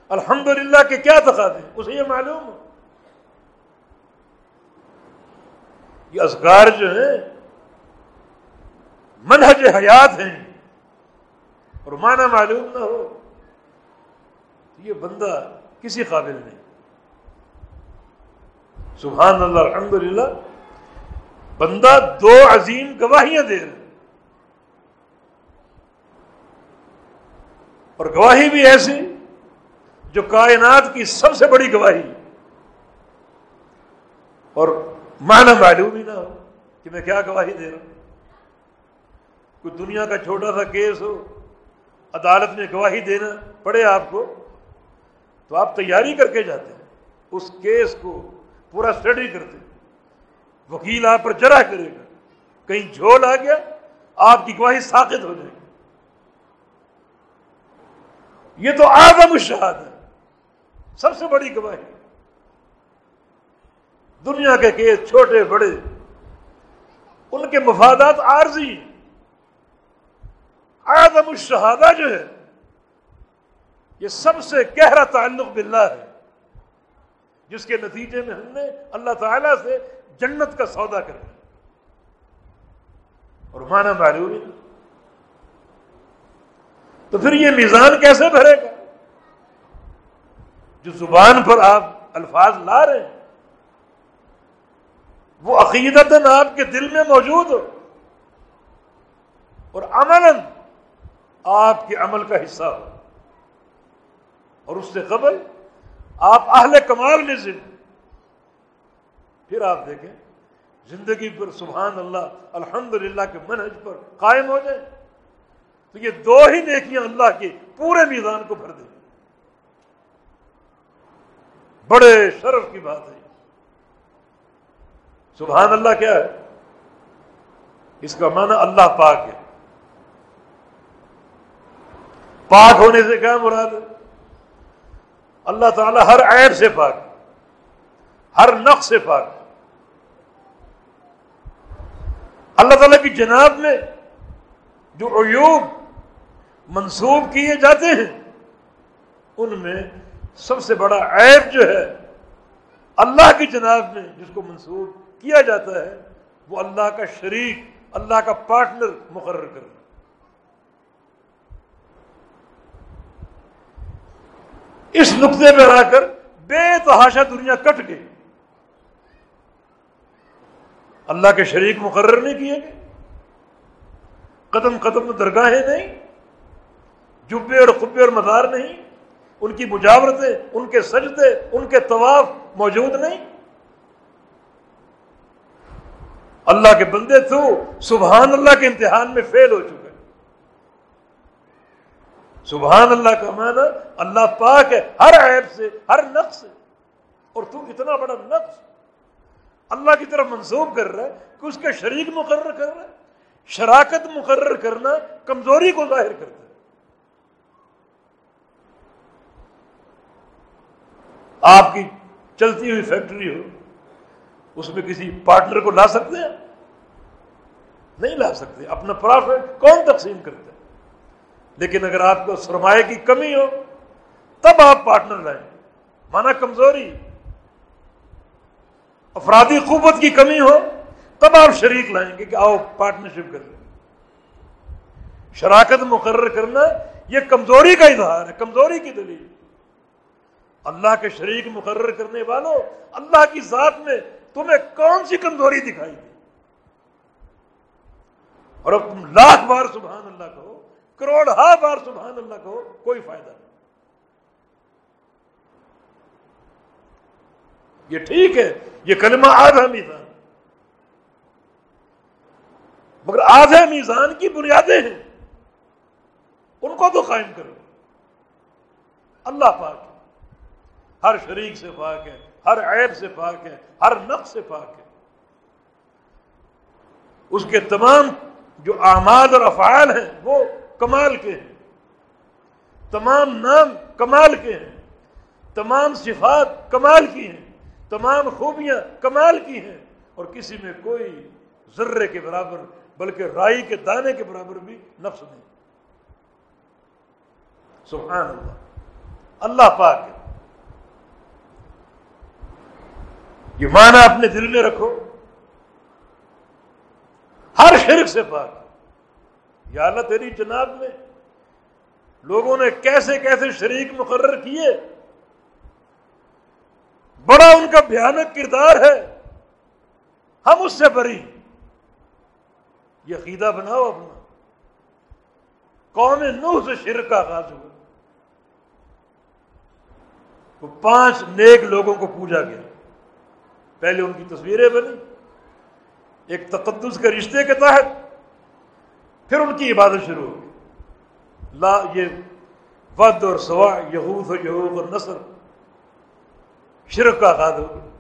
الحمد کے کیا تقاضے ہیں؟ اسے یہ معلوم ہو۔ یہ اذکار جو ہیں، منہج حیات ہیں۔ اور معنی معلوم نہ ہو یہ بندہ کسی قابل نہیں۔ سبحان اللہ الحمد بندہ دو عظیم گواہیاں دے رہے اور گواہی بھی ایسی جو کائنات کی سب سے بڑی گواہی اور معنی معلوم ہی نہ ہو کہ میں کیا گواہی دے رہا ہوں۔ کوئی دنیا کا چھوٹا سا کیس ہو، عدالت میں گواہی دینا پڑے آپ کو، تو آپ تیاری کر کے جاتے ہیں، اس کیس کو پورا اسٹڈی کرتے وکیل آپ پر جرا کرے گا۔ کہیں جھول آ گیا، آپ کی گواہی ساقت ہو جائے گی۔ یہ تو آدم الشہاد ہے۔ سب سے بڑی گواہی۔ دنیا کے کیس چھوٹے، بڑے، ان کے مفادات عارضی آدم الشہادہ جو ہے، یہ سب سے گہرا تعلق باللہ ہے۔ جس کے نتیجے میں ہم نے اللہ تعالی سے جنت کا سودا کر اور مانا معلوم ہی تو پھر یہ میزان کیسے بھرے گا؟ جو زبان پر آپ الفاظ لا رہے ہیں، وہ عقیدت آپ کے دل میں موجود ہو۔ اور عمل آپ کے عمل کا حصہ ہو۔ اور اس سے قبل آپ اہل کمال میں زندگی پھر آپ دیکھیں، زندگی پر سبحان اللہ الحمد کے منہج پر قائم ہو جائے تو یہ دو ہی نیکیاں اللہ کی پورے میدان کو بھر دیں۔ بڑے شرف کی بات ہے۔ سبحان اللہ کیا ہے؟ اس کا معنی اللہ پاک ہے۔ پاک ہونے سے کیا مراد ہے؟ اللہ تعالیٰ ہر عیب سے پاک، ہر نقص سے پاک۔ اللہ تعالیٰ کی جناب میں جو عیوب منسوب کیے جاتے ہیں، ان میں سب سے بڑا عیب جو ہے، اللہ کی جناب میں جس کو منسوب کیا جاتا ہے، وہ اللہ کا شریک، اللہ کا پارٹنر مقرر کرنا۔ اس نقطے پہ آ کر بے تحاشا دنیا کٹ گئی۔ اللہ کے شریک مقرر نہیں کیے گئے۔ قدم قدم درگاہیں نہیں، جبے اور قبے اور مزار نہیں، ان کی مجاورتیں، ان کے سجدے، ان کے طواف موجود نہیں۔ اللہ کے بندے تو سبحان اللہ کے امتحان میں فیل ہو چکے۔ سبحان اللہ کا معنی اللہ پاک ہے، ہر عیب سے، ہر نقص سے، اور تو اتنا بڑا نقص۔ اللہ کی طرف منسوخ کر رہا ہے کہ اس کے شریک مقرر کر رہا ہے، شراکت مقرر کرنا کمزوری کو ظاہر کرتا ہے۔ آپ کی چلتی ہوئی فیکٹری ہو، اس میں کسی پارٹنر کو لا سکتے ہیں؟ نہیں لا سکتے۔ اپنا پرافٹ کون تقسیم کرتے لیکن اگر آپ کو سرمایہ کی کمی ہو، تب آپ پارٹنر لائیں مانا کمزوری۔ افرادی قوت کی کمی ہو، تب آپ شریک لائیں گے کہ آؤ پارٹنرشپ کر لیں شراکت مقرر کرنا یہ کمزوری کا اظہار ہے، کمزوری کی دلیل۔ اللہ کے شریک مقرر کرنے والوں، اللہ کی ذات میں تمہیں کون سی کمزوری دکھائی دی اور اب تم لاکھ بار سبحان اللہ کہو، کروڑ ہا بار سبحان اللہ کہو، کوئی فائدہ نہیں۔ یہ ٹھیک ہے، یہ کلمہ آدھا میزان مگر آدھے میزان کی بنیادیں ہیں۔ ان کو تو قائم کرو۔ اللہ پاک ہے۔ ہر شریک سے پاک ہے، ہر عیب سے پاک ہے، ہر نقص سے پاک ہے۔ اس کے تمام جو اعمال اور افعال ہیں، وہ کمال کے ہیں۔ تمام نام کمال کے ہیں۔ تمام صفات کمال کی ہیں۔ تمام خوبیاں کمال کی ہیں اور کسی میں کوئی ذرے کے برابر بلکہ رائی کے دانے کے برابر بھی نفس نہیں۔ سبحان اللہ۔ اللہ پاک ہے۔ یہ معنی اپنے دل میں رکھو۔ ہر شرک سے پاک یا اللہ تیری جناب میں لوگوں نے کیسے کیسے شریک مقرر کیے بڑا ان کا بھیانک کردار ہے۔ ہم اس سے بری۔ یہ عقیدہ بناؤ اپنا۔ قوم نوح سے شرک کا آغاز ہوا۔ تو پانچ نیک لوگوں کو پوجا گیا۔ پہلے ان کی تصویریں بنی ایک تقدس کے رشتے کے تحت پھر ان کی عبادت شروع ہو گئی لا یہ ود اور سوا یہود و یہود اور نصر۔ شرک کا آغاز ہو گیا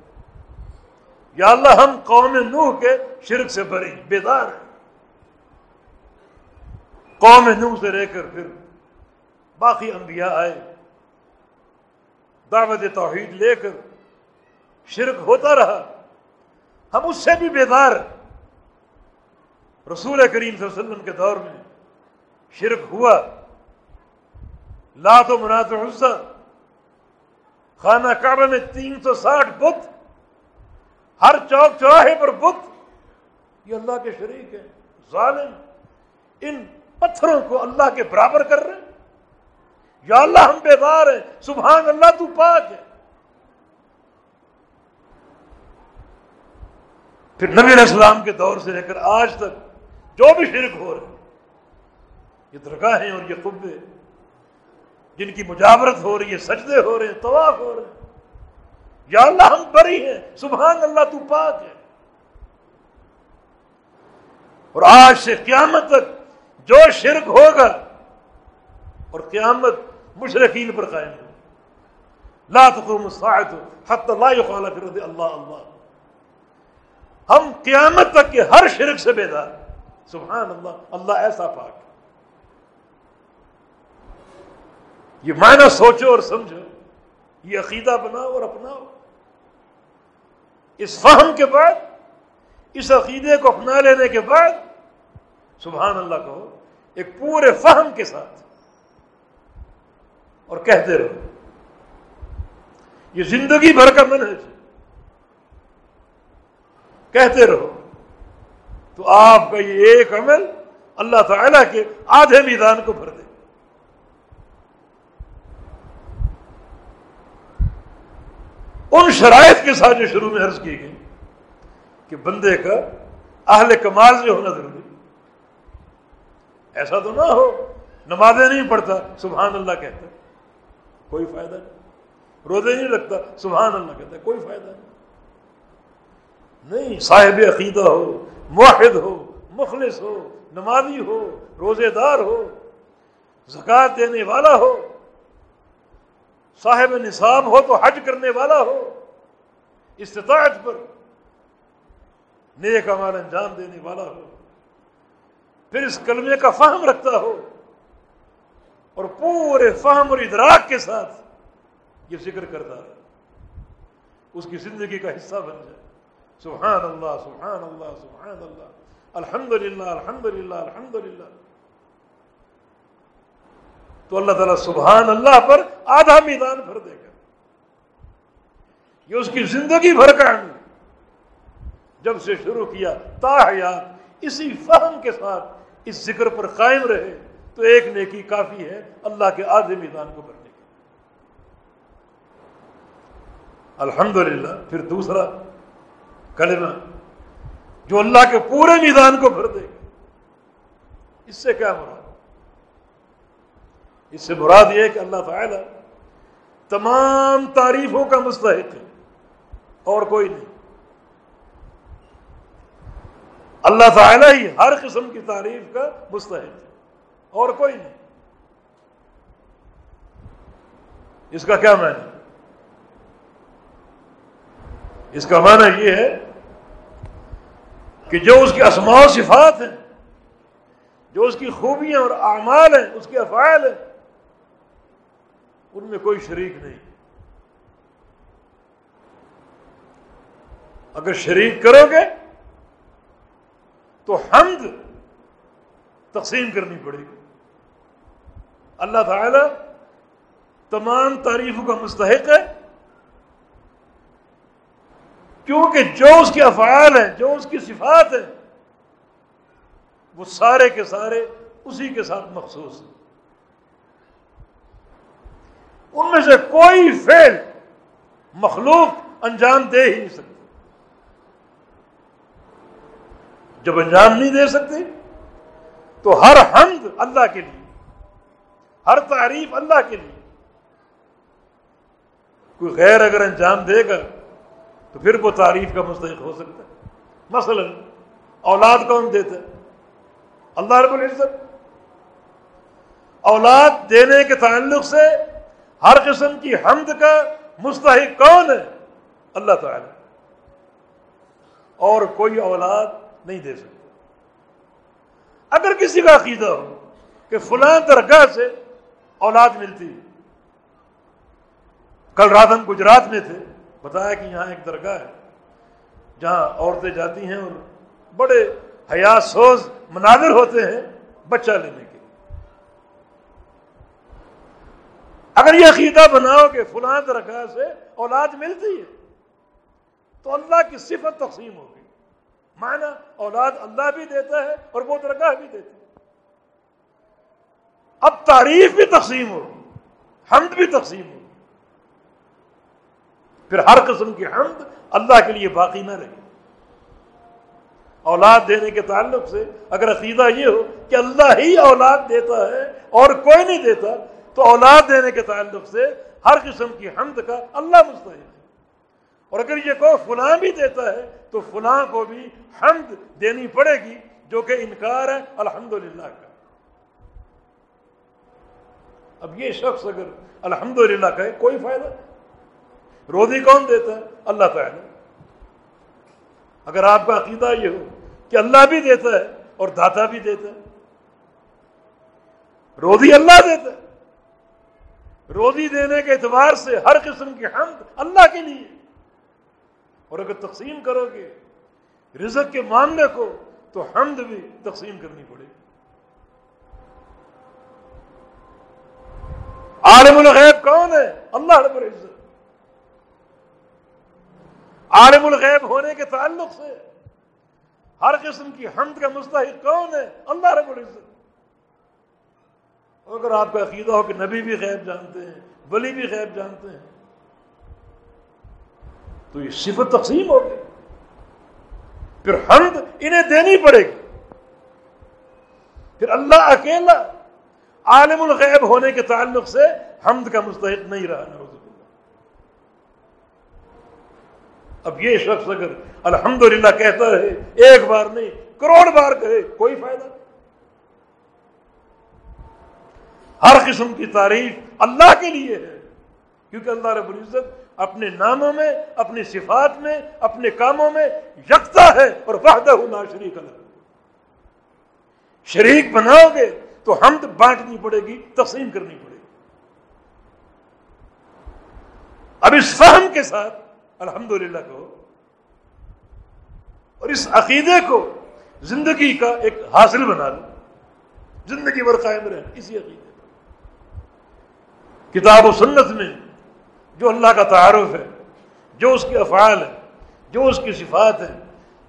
یا اللہ، ہم قوم نوح کے شرک سے بری بیدار ہیں۔ قوم نوح سے رہ کر پھر باقی انبیاء آئے۔ دعوت توحید لے کر شرک ہوتا رہا۔ ہم اس سے بھی بیدار رسول کریم صلی اللہ علیہ وسلم کے دور میں شرک ہوا۔ لات و منات حصہ خانہ کعبہ میں تین سو ساٹھ بت، ہر چوک چوراہے پر بت۔ یہ اللہ کے شریک ہے ظالم۔ ان پتھروں کو اللہ کے برابر کر رہے ہیں۔ یا اللہ ہم بیدار ہیں، سبحان اللہ تو پاک ہے۔ پھر نبی علیہ السلام کے دور سے لے کر آج تک جو بھی شرک ہو رہے یہ درگاہیں اور یہ قبے جن کی مجاورت ہو رہی ہے، سجدے ہو رہے ہیں، طواف ہو رہے ہیں یا اللہ، ہم بری ہیں۔ سبحان اللہ، تو پاک ہے۔ اور آج سے قیامت تک جو شرک ہوگا، اور قیامت مشرقین پر قائم ہو لا تقوم الساعت لا يقال في اللہ اللہ ہم قیامت تک کے ہر شرک سے بیدار۔ سبحان اللہ اللہ ایسا پاک یہ معنی سوچو اور سمجھو، یہ عقیدہ بناؤ اور اپناؤ۔ اس فہم کے بعد، اس عقیدے کو اپنا لینے کے بعد، سبحان اللہ کہو، ایک پورے فہم کے ساتھ اور کہتے رہو۔ یہ زندگی بھر کا منحج کہتے رہو۔ تو آپ کا یہ ایک عمل اللہ تعالیٰ کے آدھے میدان کو بھر دے۔ ان شرائط کے ساتھ جو شروع میں عرض کی گئی کہ بندے کا اہل کمال سے ہونا ضروری ایسا تو نہ ہو، نمازیں نہیں پڑھتا، سبحان اللہ کہتا کوئی فائدہ نہیں۔ روزے نہیں رکھتا، سبحان اللہ کہتا کوئی فائدہ نہیں۔ نہیں، صاحب عقیدہ ہو، موحد ہو، مخلص ہو، نمازی ہو، روزے دار ہو زکات دینے والا ہو صاحب نصاب ہو تو حج کرنے والا ہو۔ استطاعت پر نیک عمال انجام دینے والا ہو۔ پھر اس کلمے کا فہم رکھتا ہو۔ اور پورے فہم اور ادراک کے ساتھ یہ ذکر کرتا ہے اس کی زندگی کا حصہ بن جائے۔ سبحان اللہ سبحان اللہ سبحان اللہ۔ الحمد للہ الحمد للہ الحمد للہ تو اللہ تعالیٰ سبحان اللہ پر آدھا میدان بھر دے گا۔ یہ اس کی زندگی بھر کا عمل جب سے شروع کیا تاحیات اسی فہم کے ساتھ اس ذکر پر قائم رہے، تو ایک نیکی کافی ہے، اللہ کے آدھے میدان کو بھرنے کا الحمد پھر دوسرا کلمہ، جو اللہ کے پورے میدان کو بھر دے گا۔ اس سے کیا مراد؟ اس سے مراد یہ کہ اللہ تعالی تمام تعریفوں کا مستحق ہے، اور کوئی نہیں۔ اللہ تعالیٰ ہی ہر قسم کی تعریف کا مستحق ہے، اور کوئی نہیں۔ اس کا کیا معنی؟ اس کا معنی یہ ہے کہ جو اس کی اسماع و صفات ہیں، جو اس کی خوبیاں اور اعمال ہیں، اس کے افعال ہیں ان میں کوئی شریک نہیں۔ اگر شریک کرو گے، تو حمد تقسیم کرنی پڑے گی۔ اللہ تعالی تمام تعریفوں کا مستحق ہے۔ کیونکہ جو اس کے افعال ہیں، جو اس کی صفات ہیں، وہ سارے کے سارے اسی کے ساتھ مخصوص ہیں۔ ان میں سے کوئی فعل مخلوق انجام دے ہی نہیں سکتے جب انجام نہیں دے سکتے، تو ہر حمد اللہ کے لیے، ہر تعریف اللہ کے لیے۔ کوئی غیر اگر انجام دے گا، تو پھر وہ تعریف کا مستحق ہو سکتا ہے۔ مثلا، اولاد کون دیتا ہے؟ اللہ رب العزت۔ اولاد دینے کے تعلق سے ہر قسم کی حمد کا مستحق کون ہے؟ اللہ تعالی۔ اور کوئی اولاد نہیں دے سکتا۔ اگر کسی کا عقیدہ ہو کہ فلاں درگاہ سے اولاد ملتی کل رات ہم گجرات میں تھے، بتایا کہ یہاں ایک درگاہ ہے، جہاں عورتیں جاتی ہیں اور بڑے حیا سوز مناظر ہوتے ہیں بچہ لینے اگر یہ عقیدہ بناؤ کہ فلاں درگاہ سے اولاد ملتی ہے، تو اللہ کی صفت تقسیم ہوگی معنی اولاد اللہ بھی دیتا ہے اور وہ درگاہ بھی دیتا ہے۔ اب تعریف بھی تقسیم ہوگی حمد بھی تقسیم ہوگی پھر ہر قسم کی حمد اللہ کے لیے باقی نہ رہے۔ اولاد دینے کے تعلق سے اگر عقیدہ یہ ہو کہ اللہ ہی اولاد دیتا ہے اور کوئی نہیں دیتا تو اولاد دینے کے تعلق سے ہر قسم کی حمد کا اللہ مستحق ہے۔ اور اگر یہ کو فلاں بھی دیتا ہے، تو فلاں کو بھی حمد دینی پڑے گی، جو کہ انکار ہے الحمد کا۔ اب یہ شخص اگر الحمد للہ کا کوئی فائدہ؟ روزی کون دیتا ہے؟ اللہ تعالی۔ اگر آپ کا عقیدہ یہ ہو کہ اللہ بھی دیتا ہے اور داتا بھی دیتا ہے، روزی اللہ دیتا ہے۔ روزی دینے کے اعتبار سے ہر قسم کی حمد اللہ کے لیے۔ اور اگر تقسیم کرو گے رزق کے معاملے کو تو حمد بھی تقسیم کرنی پڑے گی۔ عالم الغیب کون ہے؟ اللہ رب العزت۔ عالم الغیب ہونے کے تعلق سے ہر قسم کی حمد کا مستحق کون ہے؟ اللہ رب العزت۔ اگر آپ کا عقیدہ ہو کہ نبی بھی غیب جانتے ہیں، ولی بھی غیب جانتے ہیں، تو یہ صفت تقسیم ہو گئی پھر حمد انہیں دینی پڑے گی۔ پھر اللہ اکیلا عالم الغیب ہونے کے تعلق سے حمد کا مستحق نہیں رہا نوز اب یہ شخص اگر الحمدللہ کہتا ہے ایک بار نہیں، کروڑ بار کہے، کوئی فائدہ ہر قسم کی تعریف اللہ کے لیے ہے۔ کیونکہ اللہ رب العزت اپنے ناموں میں، اپنی صفات میں، اپنے کاموں میں یکتا ہے اور وحدہ لا شریک الگ شریک بناؤ گے تو حمد بانٹنی پڑے گی، تقسیم کرنی پڑے گی۔ اب اس فہم کے ساتھ الحمدللہ کو اور اس عقیدے کو زندگی کا ایک حاصل بنا لو زندگی بھر قائم رہے، اسی عقیدے کتاب و سنت میں جو اللہ کا تعارف ہے، جو اس کے افعال ہے جو اس کی صفات ہے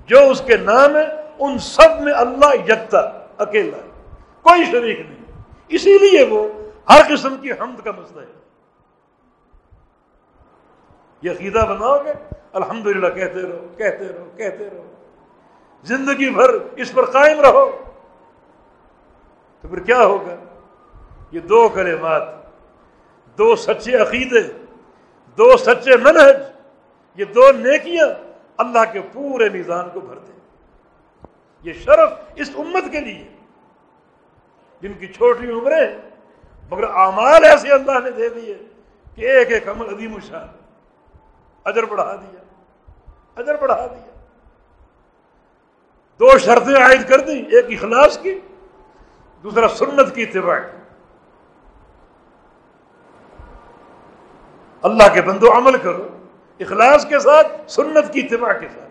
جو اس کے نام ہے ان سب میں اللہ یکتا، اکیلا ہے۔ کوئی شریک نہیں۔ اسی لیے وہ ہر قسم کی حمد کا مسئلہ ہے۔ یہ عقیدہ بناؤ گے، الحمدللہ کہتے رہو کہتے رہو کہتے رہو۔ زندگی بھر اس پر قائم رہو۔ تو پھر کیا ہوگا؟ یہ دو کلمات دو سچے عقیدے، دو سچے منہج، یہ دو نیکیاں اللہ کے پورے میزان کو بھر دیں۔ یہ شرف اس امت کے لیے، جن کی چھوٹی عمریں، مگر اعمال ایسے اللہ نے دے دیے کہ ایک ایک عمل عدیم الشان اجر بڑھا دیا، اجر بڑھا دیا۔ دو شرطیں عائد کر دی ایک اخلاص کی، دوسرا سنت کی اتباع۔ اللہ کے بندو عمل کرو، اخلاص کے ساتھ، سنت کی اتباع کے ساتھ۔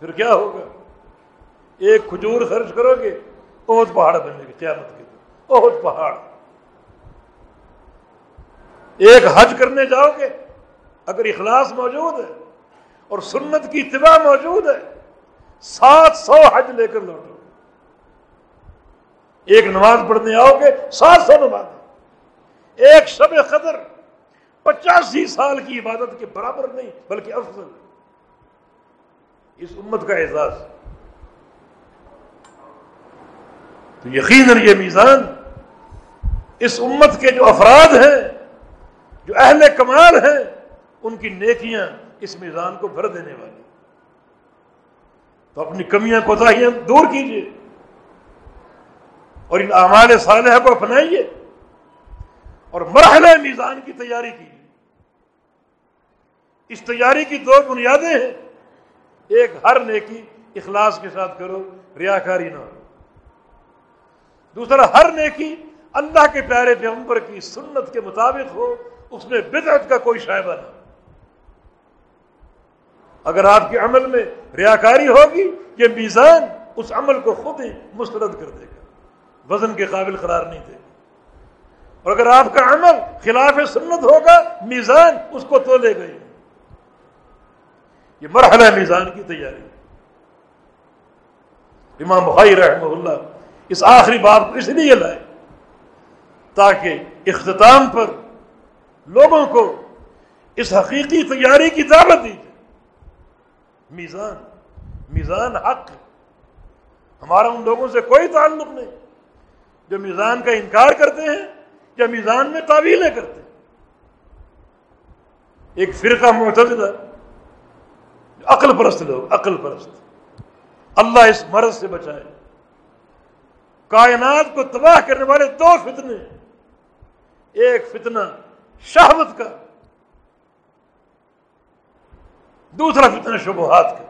پھر کیا ہوگا؟ ایک کھجور خرچ کرو گے، بہت پہاڑ بنے گی قیامت کے دن۔ بہت پہاڑ۔ ایک حج کرنے جاؤ گے، اگر اخلاص موجود ہے اور سنت کی اتباع موجود ہے، سات سو حج لے کر لوٹو۔ ایک نماز پڑھنے آؤ گے، سات سو نماز۔ ایک شب قدر۔ پچاسی سال کی عبادت کے برابر نہیں، بلکہ افضل۔ اس امت کا اعزاز۔ تو یقیناً یہ میزان اس امت کے جو افراد ہیں، جو اہل کمال ہیں، ان کی نیکیاں اس میزان کو بھر دینے والی۔ تو اپنی کمیاں، کوتاہیاں دور کیجیے اور ان اعمال صالحہ کو اپنائیے اور مرحلہ میزان کی تیاری کیجیے اس تیاری کی دو بنیادیں ہیں۔ ایک، ہر نیکی اخلاص کے ساتھ کرو، ریاکاری نہ ہو۔ دوسرا، ہر نیکی اللہ کے پیارے پیغمبر کی سنت کے مطابق ہو، اس میں بدعت کا کوئی شائبہ نہ اگر آپ کے عمل میں ریاکاری ہوگی، یہ میزان اس عمل کو خود ہی مسترد کر دے گا۔ وزن کے قابل قرار نہیں دے گا۔ اور اگر آپ کا عمل خلاف سنت ہوگا، میزان اس کو تو لے گئی یہ مرحلہ میزان کی تیاری امام بھائی رحمہ اللہ اس آخری بات کو اس لیے لائے تاکہ اختتام پر لوگوں کو اس حقیقی تیاری کی دعوت دی جائے۔ میزان میزان حق ہمارا ان لوگوں سے کوئی تعلق نہیں۔ جو میزان کا انکار کرتے ہیں، یا میزان میں تعویلیں کرتے ہیں۔ ایک فرقہ معتدلہ عقل پرست لوگ، عقل پرست۔ اللہ اس مرض سے بچائے۔ کائنات کو تباہ کرنے والے دو فتنے۔ ایک فتنہ شہوت کا، دوسرا فتنہ شبہات کا۔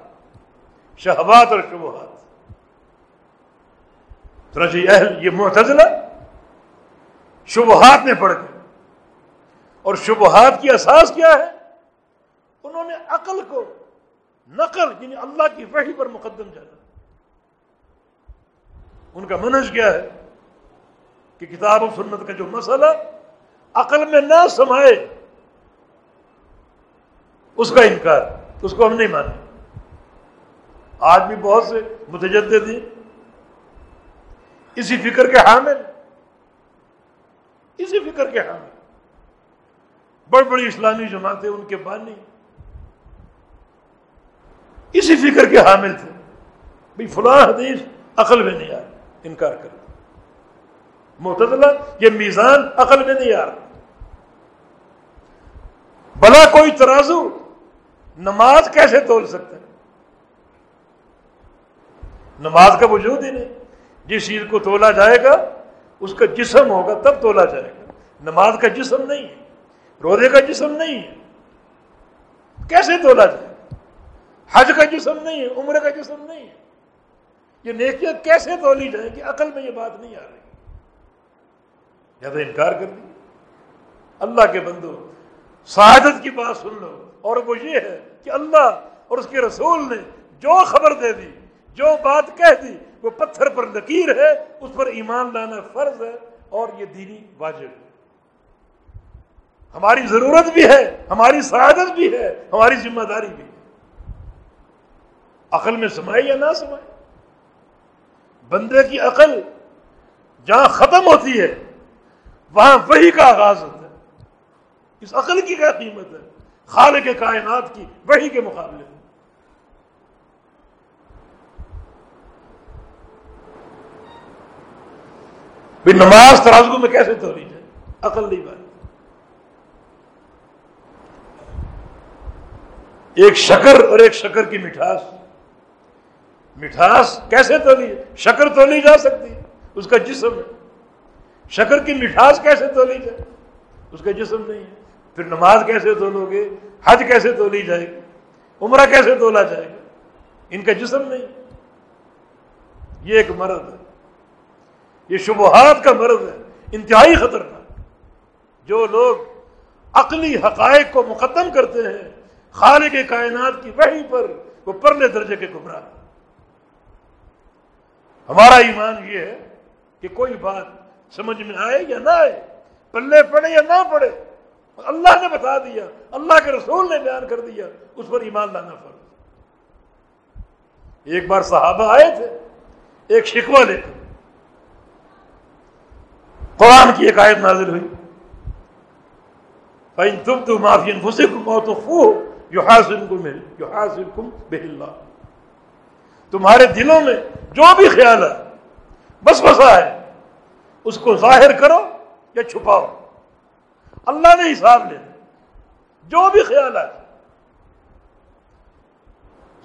شہبات اور شبہات۔ جی اہل، یہ معتزلہ شبہات میں پڑ گئے۔ اور شبہات کی اساس کیا ہے؟ انہوں نے عقل کو نقل یعنی اللہ کی وحی پر مقدم جانا۔ ان کا منج کیا ہے؟ کہ کتاب و سنت کا جو مسئلہ عقل میں نہ سمائے، اس کا انکار، اس کو ہم نہیں مانیں آج بھی بہت سے متجدد ہیں۔ اسی فکر کے حامل۔ اسی فکر کے حامل۔ بڑی بڑی اسلامی جماعتیں ان کے بانی۔ اسی فکر کے حامل تھے۔ بھائی فلاں حدیث عقل میں نہیں آئے انکار کر۔ محتدلہ یہ میزان عقل میں نہیں آ رہا۔ بلا کوئی ترازو، نماز کیسے تول سکتا ہے نماز کا وجود ہی نہیں۔ جس چیز کو تولا جائے گا، اس کا جسم ہوگا، تب تولا جائے گا۔ نماز کا جسم نہیں ہے، روزے کا جسم نہیں ہے۔ کیسے تولا جائے؟ حج کا جسم نہیں ہے عمر کا جسم نہیں ہے۔ یہ نیکیاں کیسے تولی جائے گی؟ عقل میں یہ بات نہیں آ رہی۔ یا تو انکار کر دی اللہ کے بندو، سعادت کی بات سن لو۔ اور وہ یہ ہے کہ اللہ اور اس کے رسول نے جو خبر دے دی، جو بات کہہ دی، وہ پتھر پر لکیر ہے، اس پر ایمان لانا فرض ہے اور یہ دینی واجب ہے۔ ہماری ضرورت بھی ہے، ہماری سعادت بھی ہے، ہماری ذمہ داری بھی ہے۔ عقل میں سمائے یا نہ سمائے بندے کی عقل جہاں ختم ہوتی ہے، وہاں وہی کا آغاز ہوتا ہے۔ اس عقل کی کیا قیمت ہے؟ خالق کے کائنات کی وہی کے مقابلے میں۔ نماز ترازگو میں کیسے توڑی جائے؟ عقل نہیں بات ایک شکر اور ایک شکر کی مٹھاس۔ مٹھاس کیسے تولی ہے؟ شکر تو لی جا سکتی۔ اس کا جسم ہے۔ شکر کی مٹھاس کیسے تولی جائے؟ اس کا جسم نہیں ہے۔ پھر نماز کیسے تولو گے؟ حج کیسے تولی جائے گی؟ عمرہ کیسے تولا جائے گا؟ ان کا جسم نہیں۔ یہ ایک مرض ہے۔ یہ شبہات کا مرض ہے۔ انتہائی خطرناک۔ جو لوگ عقلی حقائق کو مقدم کرتے ہیں، خالق کائنات کی وحی پر وہ پرلے درجے کے گمراہ ہمارا ایمان یہ ہے کہ کوئی بات سمجھ میں آئے یا نہ آئے، پلے پڑے یا نہ پڑے، اللہ نے بتا دیا، اللہ کے رسول نے بیان کر دیا، اس پر ایمان لانا فرض ایک بار صحابہ آئے تھے، ایک شکوہ لے کر۔ قرآن کی ایک آیت نازل ہوئی۔ تم تو معافی جو حاصل کم ہے جو حاصل کم تمہارے دلوں میں جو بھی خیال ہے، بس بسا ہے، اس کو ظاہر کرو یا چھپاؤ۔ اللہ نے حساب لے جو بھی خیال ہے،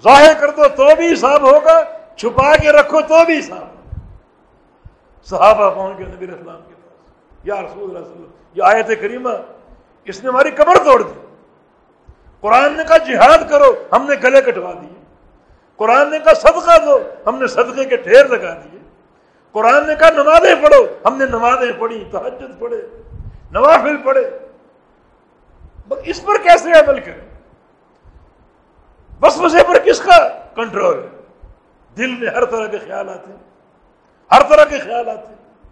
ظاہر کر دو تو بھی حساب ہوگا، چھپا کے رکھو تو بھی حساب صحابہ پہنچ گئے نبی اسلام کے پاس؟ یا رسول اللہ یہ آیت کریمہ، اس نے ہماری کمر توڑ دی۔ قرآن نے کہا، جہاد کرو، ہم نے گلے کٹوا دیے۔ قرآن نے کہا صدقہ دو، ہم نے صدقے کے ڈھیر لگا دیے۔ قرآن نے کہا نمازیں پڑھو، ہم نے نمازیں پڑھی تحجد پڑھے، نوافل پڑھے۔ اس پر کیسے عمل کریں؟ بس مسے پر کس کا کنٹرول ہے؟ دل میں ہر طرح کے خیال آتے ہیں، ہر طرح کے خیال آتے ہیں۔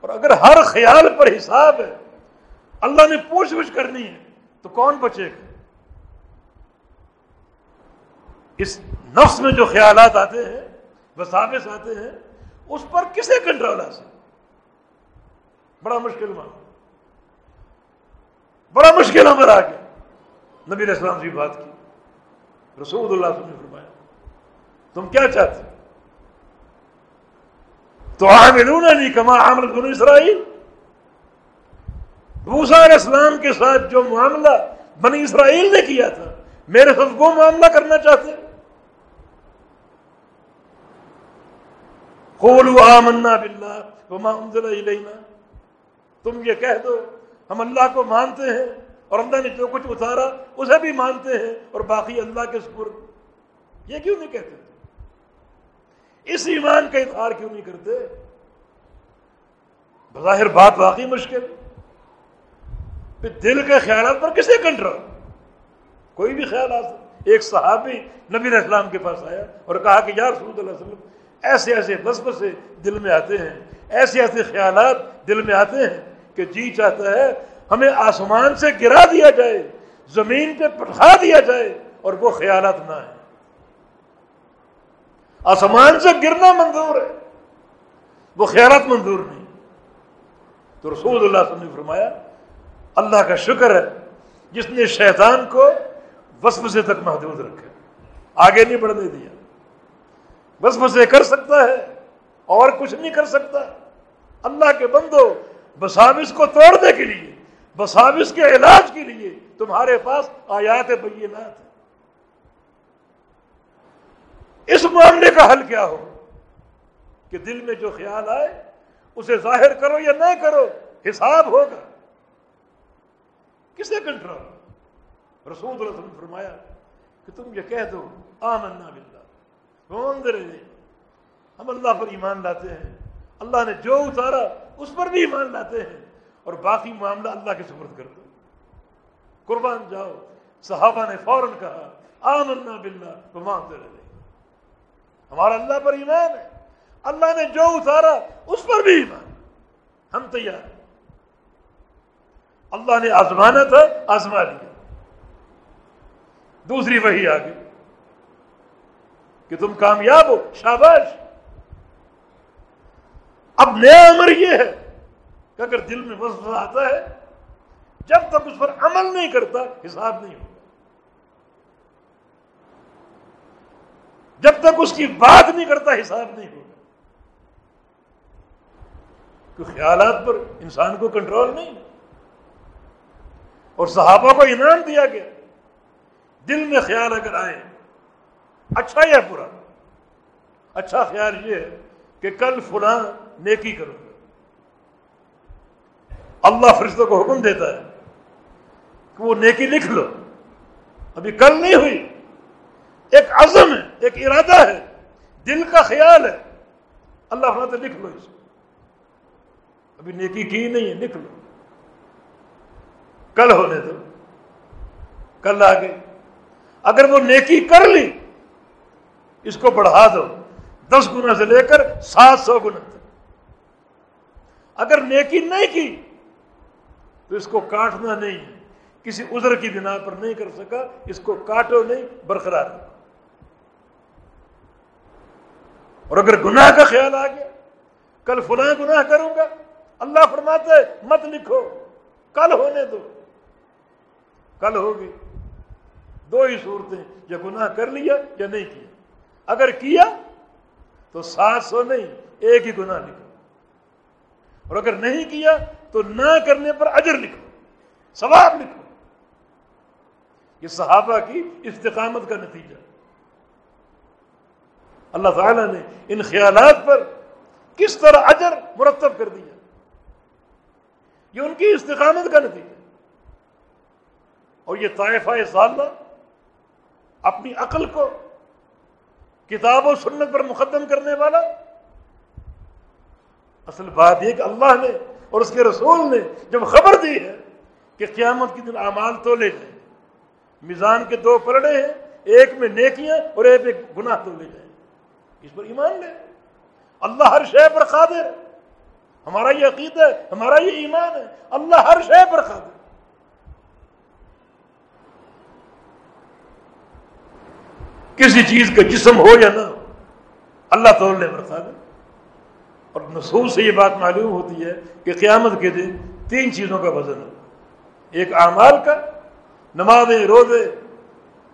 اور اگر ہر خیال پر حساب ہے، اللہ نے پوچھ گچھ کرنی ہے، تو کون بچے گا؟ اس نفس میں جو خیالات آتے ہیں، وساوس آتے ہیں، اس پر کسے کنٹرول حاصل بڑا مشکل مان بڑا مشکل امر آ گیا نبی السلام سے بات کی۔ رسول اللہ نے فرمایا، تم کیا چاہتے تو عاملون نہیں کما عامل بن اسرائیل۔ موسا علیہ السلام کے ساتھ جو معاملہ بنی اسرائیل نے کیا تھا، میرے ساتھ وہ معاملہ کرنا چاہتے آمنا باللہ وما انزل الینا۔ تم یہ کہہ دو، ہم اللہ کو مانتے ہیں اور اللہ نے جو کچھ اتارا اسے بھی مانتے ہیں اور باقی اللہ کے سپرد یہ کیوں نہیں کہتے؟ اس ایمان کا اظہار کیوں نہیں کرتے؟ بظاہر بات واقعی مشکل۔ پھر دل کے خیالات پر کسے کنٹرول؟ کوئی بھی خیال آ ایک صحابی نبی اسلام کے پاس آیا اور کہا کہ یا رسول اللہ علیہ وسلم ایسے ایسے بسبسے دل میں آتے ہیں، ایسے ایسے خیالات دل میں آتے ہیں کہ جی چاہتا ہے ہمیں آسمان سے گرا دیا جائے، زمین پہ پٹھا دیا جائے اور وہ خیالات نہ ہیں آسمان سے گرنا منظور ہے، وہ خیالات منظور نہیں۔ تو رسول اللہ صلی اللہ علیہ وسلم نے فرمایا، اللہ کا شکر ہے جس نے شیطان کو وسوسے تک محدود رکھا۔ آگے نہیں بڑھنے دیا۔ بس مسے کر سکتا ہے، اور کچھ نہیں کر سکتا۔ اللہ کے بندو، بساوس کو توڑنے کے لیے، بساوس کے علاج کے لیے تمہارے پاس آیات بینات اس معاملے کا حل کیا ہو؟ کہ دل میں جو خیال آئے، اسے ظاہر کرو یا نہ کرو، حساب ہوگا۔ کسے کنٹرول؟ رسول اللہ علیہ وسلم فرمایا کہ تم یہ کہہ دو، آمنا باللہ۔ جی؟ ہم اللہ پر ایمان لاتے ہیں۔ اللہ نے جو اتارا، اس پر بھی ایمان لاتے ہیں۔ اور باقی معاملہ اللہ کے سپرد کر دو۔ قربان جاؤ۔ صحابہ نے فوراً کہا، آمنا باللہ بلّہ رہے ہمارا اللہ پر ایمان ہے۔ اللہ نے جو اتارا، اس پر بھی ایمان۔ ہم تیار ہیں۔ اللہ نے آزمانا تھا، آزما لیا۔ دوسری وہی آگے کہ تم کامیاب ہو، شاباش۔ اب نیا امر یہ ہے کہ اگر دل میں وسوسہ آتا ہے، جب تک اس پر عمل نہیں کرتا، حساب نہیں ہوگا جب تک اس کی بات نہیں کرتا، حساب نہیں ہوگا تو خیالات پر انسان کو کنٹرول نہیں۔ اور صحابہ کو انعام دیا گیا۔ دل میں خیال اگر آئے اچھا یا برا؟ اچھا خیال یہ ہے کہ کل فلاں نیکی کرو۔ اللہ فرشتوں کو حکم دیتا ہے کہ وہ نیکی لکھ لو۔ ابھی کل نہیں ہوئی۔ ایک عزم ہے، ایک ارادہ ہے، دل کا خیال ہے۔ اللہ فرماتا لکھ لو اس کو ابھی نیکی کی نہیں ہے، لکھ لو۔ کل ہونے دو۔ کل آ گئی اگر وہ نیکی کر لی اس کو بڑھا دو۔ دس گنا سے لے کر سات سو گنا تک۔ اگر نیکی نہیں کی، تو اس کو کاٹنا نہیں ہے۔ کسی عذر کی بنا پر نہیں کر سکا، اس کو کاٹو نہیں، برقرار اور اگر گناہ کا خیال آ گیا، کل فلاں گناہ کروں گا، اللہ فرماتا ہے، مت لکھو۔ کل ہونے دو۔ کل ہوگی۔ دو ہی صورتیں، یا گناہ کر لیا یا نہیں کیا۔ اگر کیا تو سات سو نہیں، ایک ہی گناہ لکھو۔ اور اگر نہیں کیا تو نہ کرنے پر اجر لکھو، ثواب لکھو۔ یہ صحابہ کی استقامت کا نتیجہ۔ اللہ تعالیٰ نے ان خیالات پر کس طرح اجر مرتب کر دیا۔ یہ ان کی استقامت کا نتیجہ۔ اور یہ طائفہ ضالہ اپنی عقل کو کتاب و سنت پر مقدم کرنے والا؟ اصل بات یہ کہ اللہ نے اور اس کے رسول نے جب خبر دی ہے کہ قیامت کے دن اعمال تو لے جائیں، میزان کے دو پلڑے ہیں، ایک میں نیکیاں اور ایک میں گناہ تو لے جائیں۔ اس پر ایمان لے۔ اللہ ہر شے پر قادر ہمارا یہ عقید ہے، ہمارا یہ ایمان ہے۔ اللہ ہر شے پر قادر کسی چیز کا جسم ہو یا نہ ہو، اللہ تعالی پر قادر اور نصوص سے یہ بات معلوم ہوتی ہے کہ قیامت کے دن تین چیزوں کا وزن ہے۔ ایک اعمال کا، نمازیں، روزے،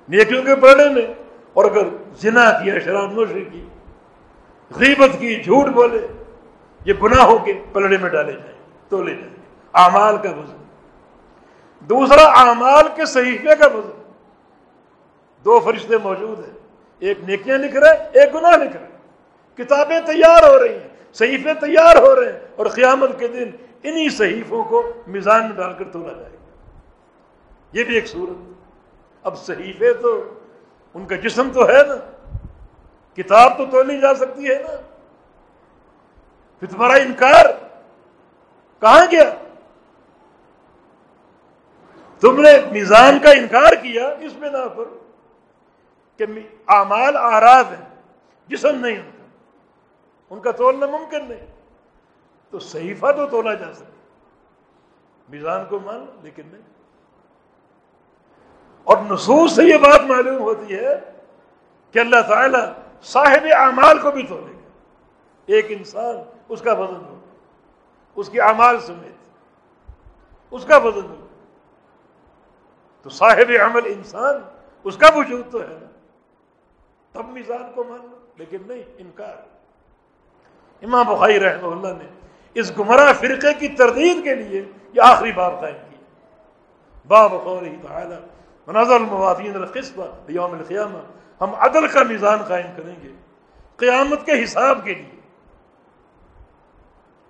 نیکیوں کے پڑھنے میں، اور اگر زنا کیا شراب نوشی کی، غیبت کی، جھوٹ بولے، یہ گناہوں کے پلڑے میں ڈالے جائیں، تو لے جائیں۔ اعمال کا وزن۔ دوسرا، اعمال کے صحیفے کا وزن۔ دو فرشتے موجود ہیں۔ ایک نیکیاں لکھ رہے ایک گناہ لکھ رہے کتابیں تیار ہو رہی ہیں، صحیفے تیار ہو رہے ہیں اور قیامت کے دن انہی صحیفوں کو میزان میں ڈال کر تولا جائے گا۔ یہ بھی ایک صورت اب صحیفے تو، ان کا جسم تو ہے نا۔ کتاب تو تولی جا سکتی ہے نا۔ پھر تمہارا انکار کہاں گیا؟ تم نے میزان کا انکار کیا، اس میں نہ پر۔ کہ اعمال آراز ہیں، جسم نہیں ان کا ان کا تولنا ممکن نہیں، تو صحیفہ تو تولا جا سکے میزان کو مان لیکن نہیں۔ اور نصوص سے یہ بات معلوم ہوتی ہے کہ اللہ تعالیٰ صاحب اعمال کو بھی تولے گا۔ ایک انسان اس کا وزن ہو، اس کی اعمال سمیت اس کا وزن ہو۔ تو صاحب عمل انسان، اس کا وجود تو ہے۔ نا تب میزان کو مان لو، لیکن نہیں، انکار۔ امام بخاری رحمہ اللہ نے اس گمراہ فرقے کی تردید کے لیے یہ آخری باب قائم کیا باب تعالی مناظر الموافین القسبہ یوم القیامہ۔ ہم عدل کا میزان قائم کریں گے قیامت کے حساب کے لیے۔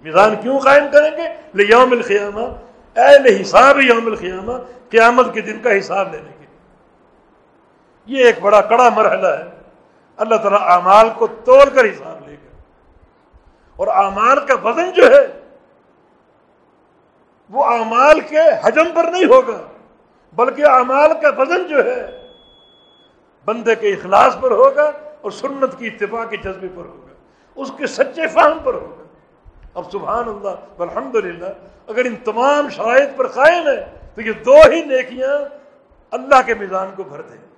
میزان کیوں قائم کریں گے؟ لیوم القیامہ، اے حساب یوم القیامہ، قیامت کے دن کا حساب لینے کے۔ لیے یہ ایک بڑا کڑا مرحلہ ہے۔ اللہ تعالیٰ اعمال کو توڑ کر حساب لے گا۔ اور اعمال کا وزن جو ہے، وہ اعمال کے حجم پر نہیں ہوگا، بلکہ اعمال کا وزن جو ہے، بندے کے اخلاص پر ہوگا اور سنت کی اتفاق کے جذبے پر ہوگا، اس کے سچے فہم پر ہوگا۔ اب سبحان اللہ الحمد للہ اگر ان تمام شرائط پر قائم ہے تو یہ دو ہی نیکیاں اللہ کے میزان کو بھر دیں۔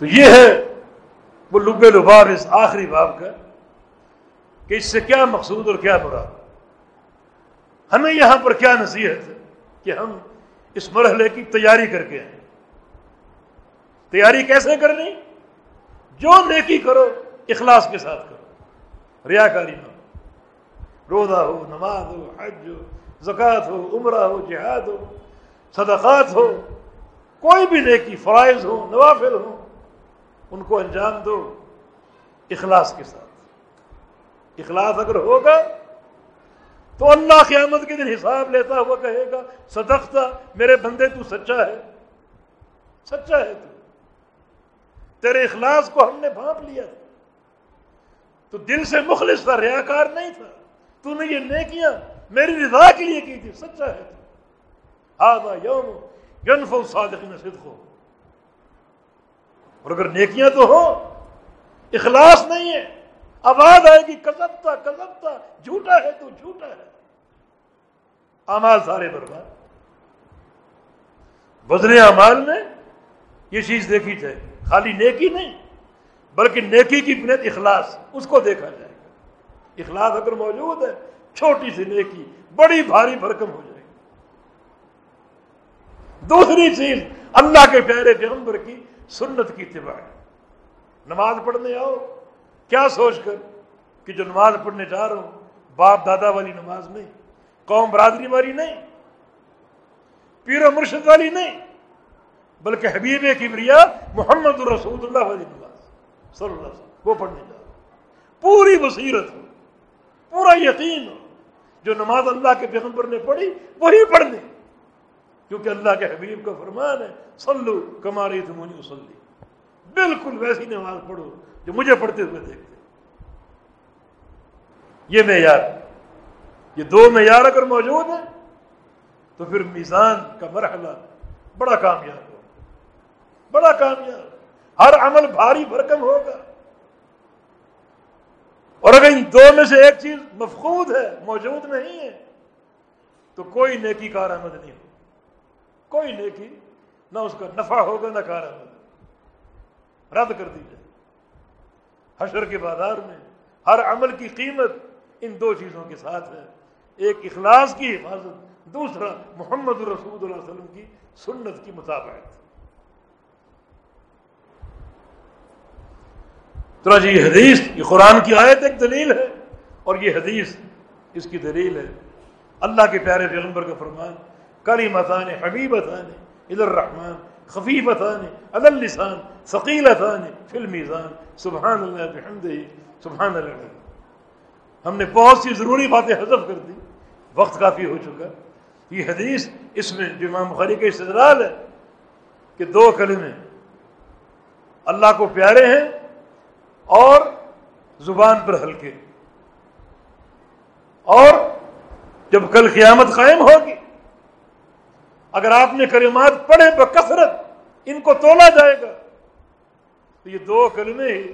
تو یہ ہے وہ لبے لباب اس آخری باب کا کہ اس سے کیا مقصود اور کیا مراد؟ ہمیں یہاں پر کیا نصیحت ہے کہ ہم اس مرحلے کی تیاری کر کے آئیں؟ تیاری کیسے کرنی جو نیکی کرو، اخلاص کے ساتھ کرو۔ ریاکاری نہ ہو۔ روزہ ہو، نماز ہو، حج ہو، زکوٰۃ ہو، عمرہ ہو، جہاد ہو، صدقات ہو، کوئی بھی نیکی، فرائض ہو نوافل ہو ان کو انجام دو اخلاص کے ساتھ۔ اخلاص اگر ہوگا تو اللہ قیامت کے دن حساب لیتا ہوا کہے گا صدقتا میرے بندے تو سچا ہے۔ سچا ہے تو۔ تیرے اخلاص کو ہم نے بھانپ لیا۔ تھا تو دل سے مخلص تھا، ریاکار نہیں تھا۔ تو نے یہ نیکیاں میری رضا کے لیے کی تھی، سچا ہے تو۔ آدھا یوم یونف صادق صدق ہو اور اگر نیکیاں تو ہو اخلاص نہیں ہے، آواز آئے گی کزبتا کزبتا جھوٹا ہے تو جھوٹا ہے. امال سارے برباد۔ بدرے امال میں یہ چیز دیکھی جائے، خالی نیکی نہیں، بلکہ نیکی کی بنیاد اخلاص، اس کو دیکھا جائے گا۔ اخلاص اگر موجود ہے، چھوٹی سی نیکی، بڑی بھاری بھرکم ہو جائے گی۔ دوسری چیز، اللہ کے پیارے پیغمبر کی سنت کی اتباع نماز پڑھنے آؤ، کیا سوچ کر کہ جو نماز پڑھنے جا رہا ہوں، باپ دادا والی نماز نہیں، قوم برادری والی نہیں، پیر و مرشد والی نہیں، بلکہ حبیب کبریا محمد الرسول اللہ والی نماز، صلی اللہ علیہ وسلم، وہ پڑھنے جا رہا پوری بصیرت ہو، پورا یقین ہو، جو نماز اللہ کے پیغمبر نے پڑھی، وہی پڑھنے۔ کیونکہ اللہ کے حبیب کا فرمان ہے سلو کماری تمونی وسلی بالکل ویسی نماز پڑھو جو مجھے پڑھتے ہوئے دیکھتے۔ یہ معیار۔ یہ دو معیار اگر موجود ہیں، تو پھر میزان کا مرحلہ بڑا کامیاب ہوگا۔ بڑا کامیاب۔ ہر عمل بھاری بھرکم ہوگا۔ اور اگر ان دو میں سے ایک چیز مفقود ہے، موجود نہیں ہے، تو کوئی نیکی کارآمد نہیں ہوگی کوئی نیکی، نہ اس کا نفع ہوگا، نہ کارا ہوگا۔ رد کر دی جائے۔ حشر کے بازار میں ہر عمل کی قیمت ان دو چیزوں کے ساتھ ہے۔ ایک اخلاص کی حفاظت، دوسرا محمد رسول اللہ علیہ وسلم کی سنت کی مطابقت۔ تو جی یہ حدیث، یہ قرآن کی آیت ایک دلیل ہے اور یہ حدیث اس کی دلیل ہے۔ اللہ کے پیارے پیغمبر کا فرمان کلمتان حبیبتان الى الرحمن، خفیفتان على اللسان ثقیلتان فی المیزان. سبحان اللہ بحمدہ سبحان اللہ ہم نے بہت سی ضروری باتیں حذف کر دی، وقت کافی ہو چکا. یہ حدیث اس میں جو امام بخاری کا استدلال ہے کہ دو کلمے اللہ کو پیارے ہیں اور زبان پر ہلکے اور جب کل قیامت قائم ہوگی اگر آپ نے کلمات پڑھے بکثرت، ان کو تولا جائے گا۔ تو یہ دو کلمے ہی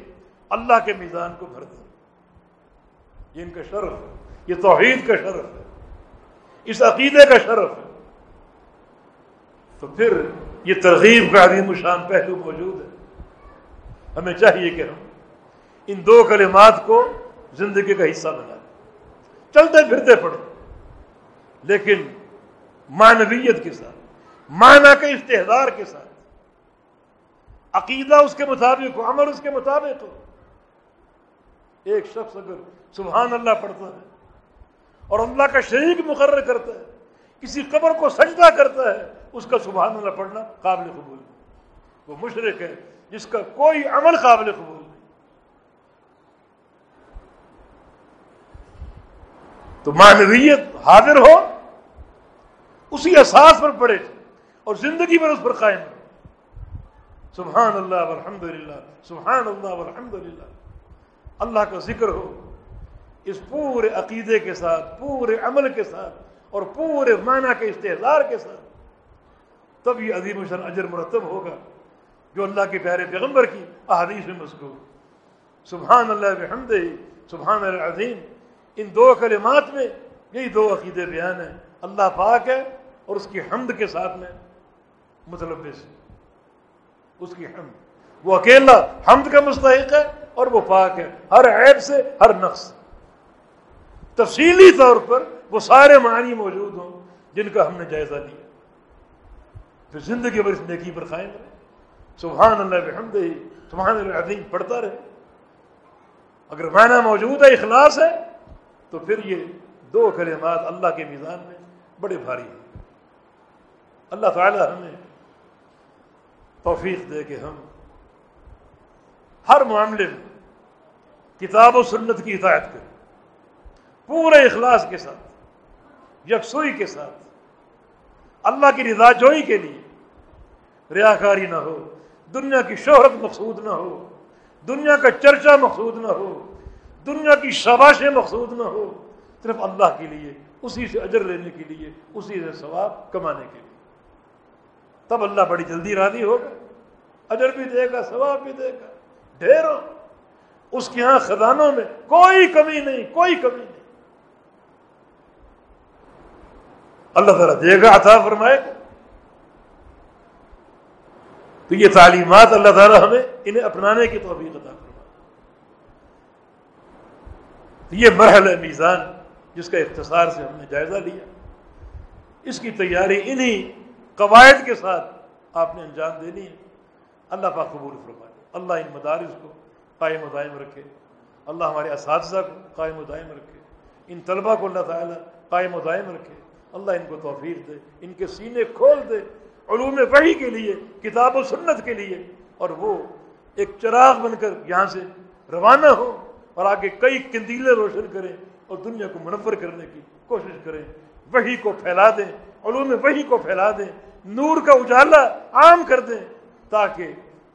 اللہ کے میزان کو بھر دیں۔ یہ ان کا شرف ہے۔ یہ توحید کا شرف ہے۔ اس عقیدے کا شرف ہے۔ تو پھر یہ ترغیب کا عظیم شان پہلو موجود ہے۔ ہمیں چاہیے کہ ہم ان دو کلمات کو زندگی کا حصہ بنائیں۔ چلتے پھرتے پڑھیں۔ لیکن معنویت کے ساتھ، معنی کے استحدار کے ساتھ۔ عقیدہ اس کے مطابق ہو، عمل اس کے مطابق ہو۔ ایک شخص اگر سبحان اللہ پڑھتا ہے اور اللہ کا شریک مقرر کرتا ہے، کسی قبر کو سجدہ کرتا ہے، اس کا سبحان اللہ پڑھنا قابل قبول نہیں۔ وہ مشرق ہے، جس کا کوئی عمل قابل قبول نہیں۔ تو معنویت حاضر ہو اسی احساس پر پڑے اور زندگی پر اس پر قائم رہے۔ سبحان اللہ الحمد للہ سبحان اللہ الحمد للہ اللہ کا ذکر ہو اس پورے عقیدے کے ساتھ، پورے عمل کے ساتھ اور پورے معنی کے استحصار کے ساتھ۔ تب یہ عظیم الشن اجر مرتب ہوگا جو اللہ کے پیارے پیغمبر کی احادیث میں مذکور۔ سبحان اللہ بحمد سبحان العظیم۔ ان دو کلمات میں یہی دو عقیدے بیان ہیں۔ اللہ پاک ہے اور اس کی حمد کے ساتھ میں مطلب اس کی حمد۔ وہ اکیلا حمد کا مستحق ہے اور وہ پاک ہے۔ ہر عیب سے، ہر نقص۔ تفصیلی طور پر وہ سارے معنی موجود ہوں جن کا ہم نے جائزہ لیا۔ پھر زندگی بھر اس نیکی پر قائم رہے۔ سبحان اللہ بحمد سبحان اللہ عظیم پڑھتا رہے۔ اگر معنی موجود ہے، اخلاص ہے، تو پھر یہ دو کلمات اللہ کے میزان میں بڑے بھاری ہیں اللہ تعالی ہمیں توفیق دے کہ ہم ہر معاملے میں کتاب و سنت کی ہدایت کریں۔ پورے اخلاص کے ساتھ، یکسوئی کے ساتھ، اللہ کی رضا جوئی کے لیے ریاکاری نہ ہو، دنیا کی شہرت مقصود نہ ہو، دنیا کا چرچا مقصود نہ ہو، دنیا کی شباشیں مقصود نہ ہو، صرف اللہ کے لیے اسی سے اجر لینے کے لیے، اسی سے ثواب کمانے کے لیے۔ تب اللہ بڑی جلدی راضی ہوگا۔ اجر بھی دے گا، ثواب بھی دے گا۔ ڈھیروں۔ اس کے ہاں خزانوں میں کوئی کمی نہیں، کوئی کمی نہیں۔ اللہ تعالیٰ دے گا، عطا فرمائے گا۔ تو یہ تعلیمات اللہ تعالیٰ ہمیں انہیں اپنانے کی توفیق عطا فرمائے۔ یہ مرحلہ میزان۔ جس کا اختصار سے ہم نے جائزہ لیا۔ اس کی تیاری انہی قواعد کے ساتھ آپ نے انجام دینی ہے۔ اللہ پاک قبول فرمائے۔ اللہ ان مدارس کو قائم و دائم رکھے۔ اللہ ہمارے اساتذہ کو قائم و دائم رکھے۔ ان طلبہ کو اللہ تعالیٰ قائم و دائم رکھے۔ اللہ ان کو توفیق دے، ان کے سینے کھول دے علوم وحی کے لیے، کتاب و سنت کے لیے، اور وہ ایک چراغ بن کر یہاں سے روانہ ہو اور آگے کئی کندیلے روشن کریں۔ اور دنیا کو منور کرنے کی کوشش کریں وہی کو پھیلا دیں، علوم وحی کو پھیلا دیں، نور کا اجالا عام کر دیں تاکہ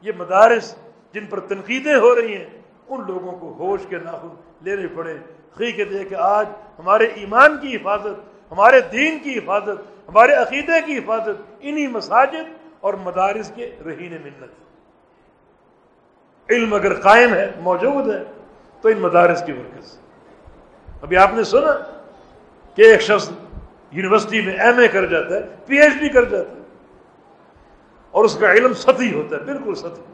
یہ مدارس جن پر تنقیدیں ہو رہی ہیں، ان لوگوں کو ہوش کے ناخن لینے پڑے خی دے کہ آج ہمارے ایمان کی حفاظت، ہمارے دین کی حفاظت، ہمارے عقیدے کی حفاظت، انہی مساجد اور مدارس کے رہین منت علم اگر قائم ہے، موجود ہے، تو ان مدارس کی برکت سے ابھی آپ نے سنا کہ ایک شخص یونیورسٹی میں ایم اے کر جاتا ہے، پی ایچ ڈی کر جاتا ہے، اور اس کا علم سطحی ہوتا ہے، بالکل سطحی۔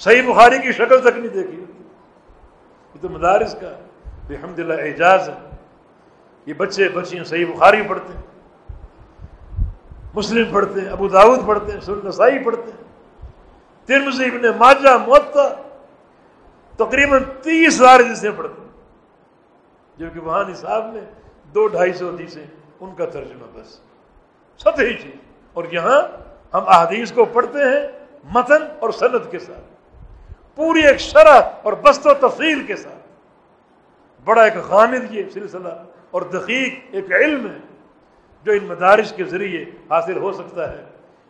صحیح بخاری کی شکل تک نہیں دیکھی۔ یہ تو مدارس کا الحمد للہ اعجاز ہے۔ یہ بچے بچیاں صحیح بخاری پڑھتے ہیں، مسلم پڑھتے ہیں، ابو داود پڑھتے ہیں سن نسائی پڑھتے ہیں۔ ترمزی ابن ماجہ معطا تقریباً تیس ہزار جسے پڑھتے ہیں۔ جبکہ وہاں نصاب میں دو ڈھائی سو حدیثیں ان کا ترجمہ بس۔ سطحی چیز۔ اور یہاں ہم احادیث کو پڑھتے ہیں متن اور صنعت کے ساتھ۔ پوری ایک شرح اور بست و تفصیل کے ساتھ۔ بڑا ایک غامد یہ سلسلہ اور دقیق ایک علم ہے جو ان مدارس کے ذریعے حاصل ہو سکتا ہے۔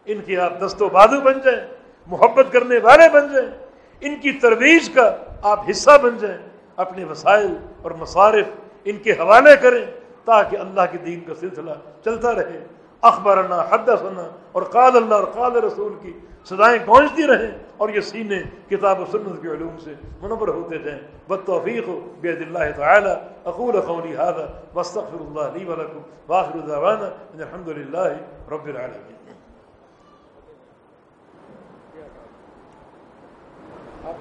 ان کی آپ دست و بازو بن جائیں، محبت کرنے والے بن جائیں، ان کی ترویج کا آپ حصہ بن جائیں۔ اپنے وسائل اور مصارف ان کے حوالے کریں تاکہ اللہ کے دین کا سلسلہ چلتا رہے۔ اخبارنا حد سنا اور قال اللہ اور قال رسول کی سدائیں پہنچتی رہیں اور یہ سینے کتاب و سنت کے علوم سے منور ہوتے جائیں۔ بتوفیق بید اللہ تعالی۔ اقول قولی هذا واستغفر الله لي ولكم واخر دعوانا ان الحمد لله رب العالمين آپ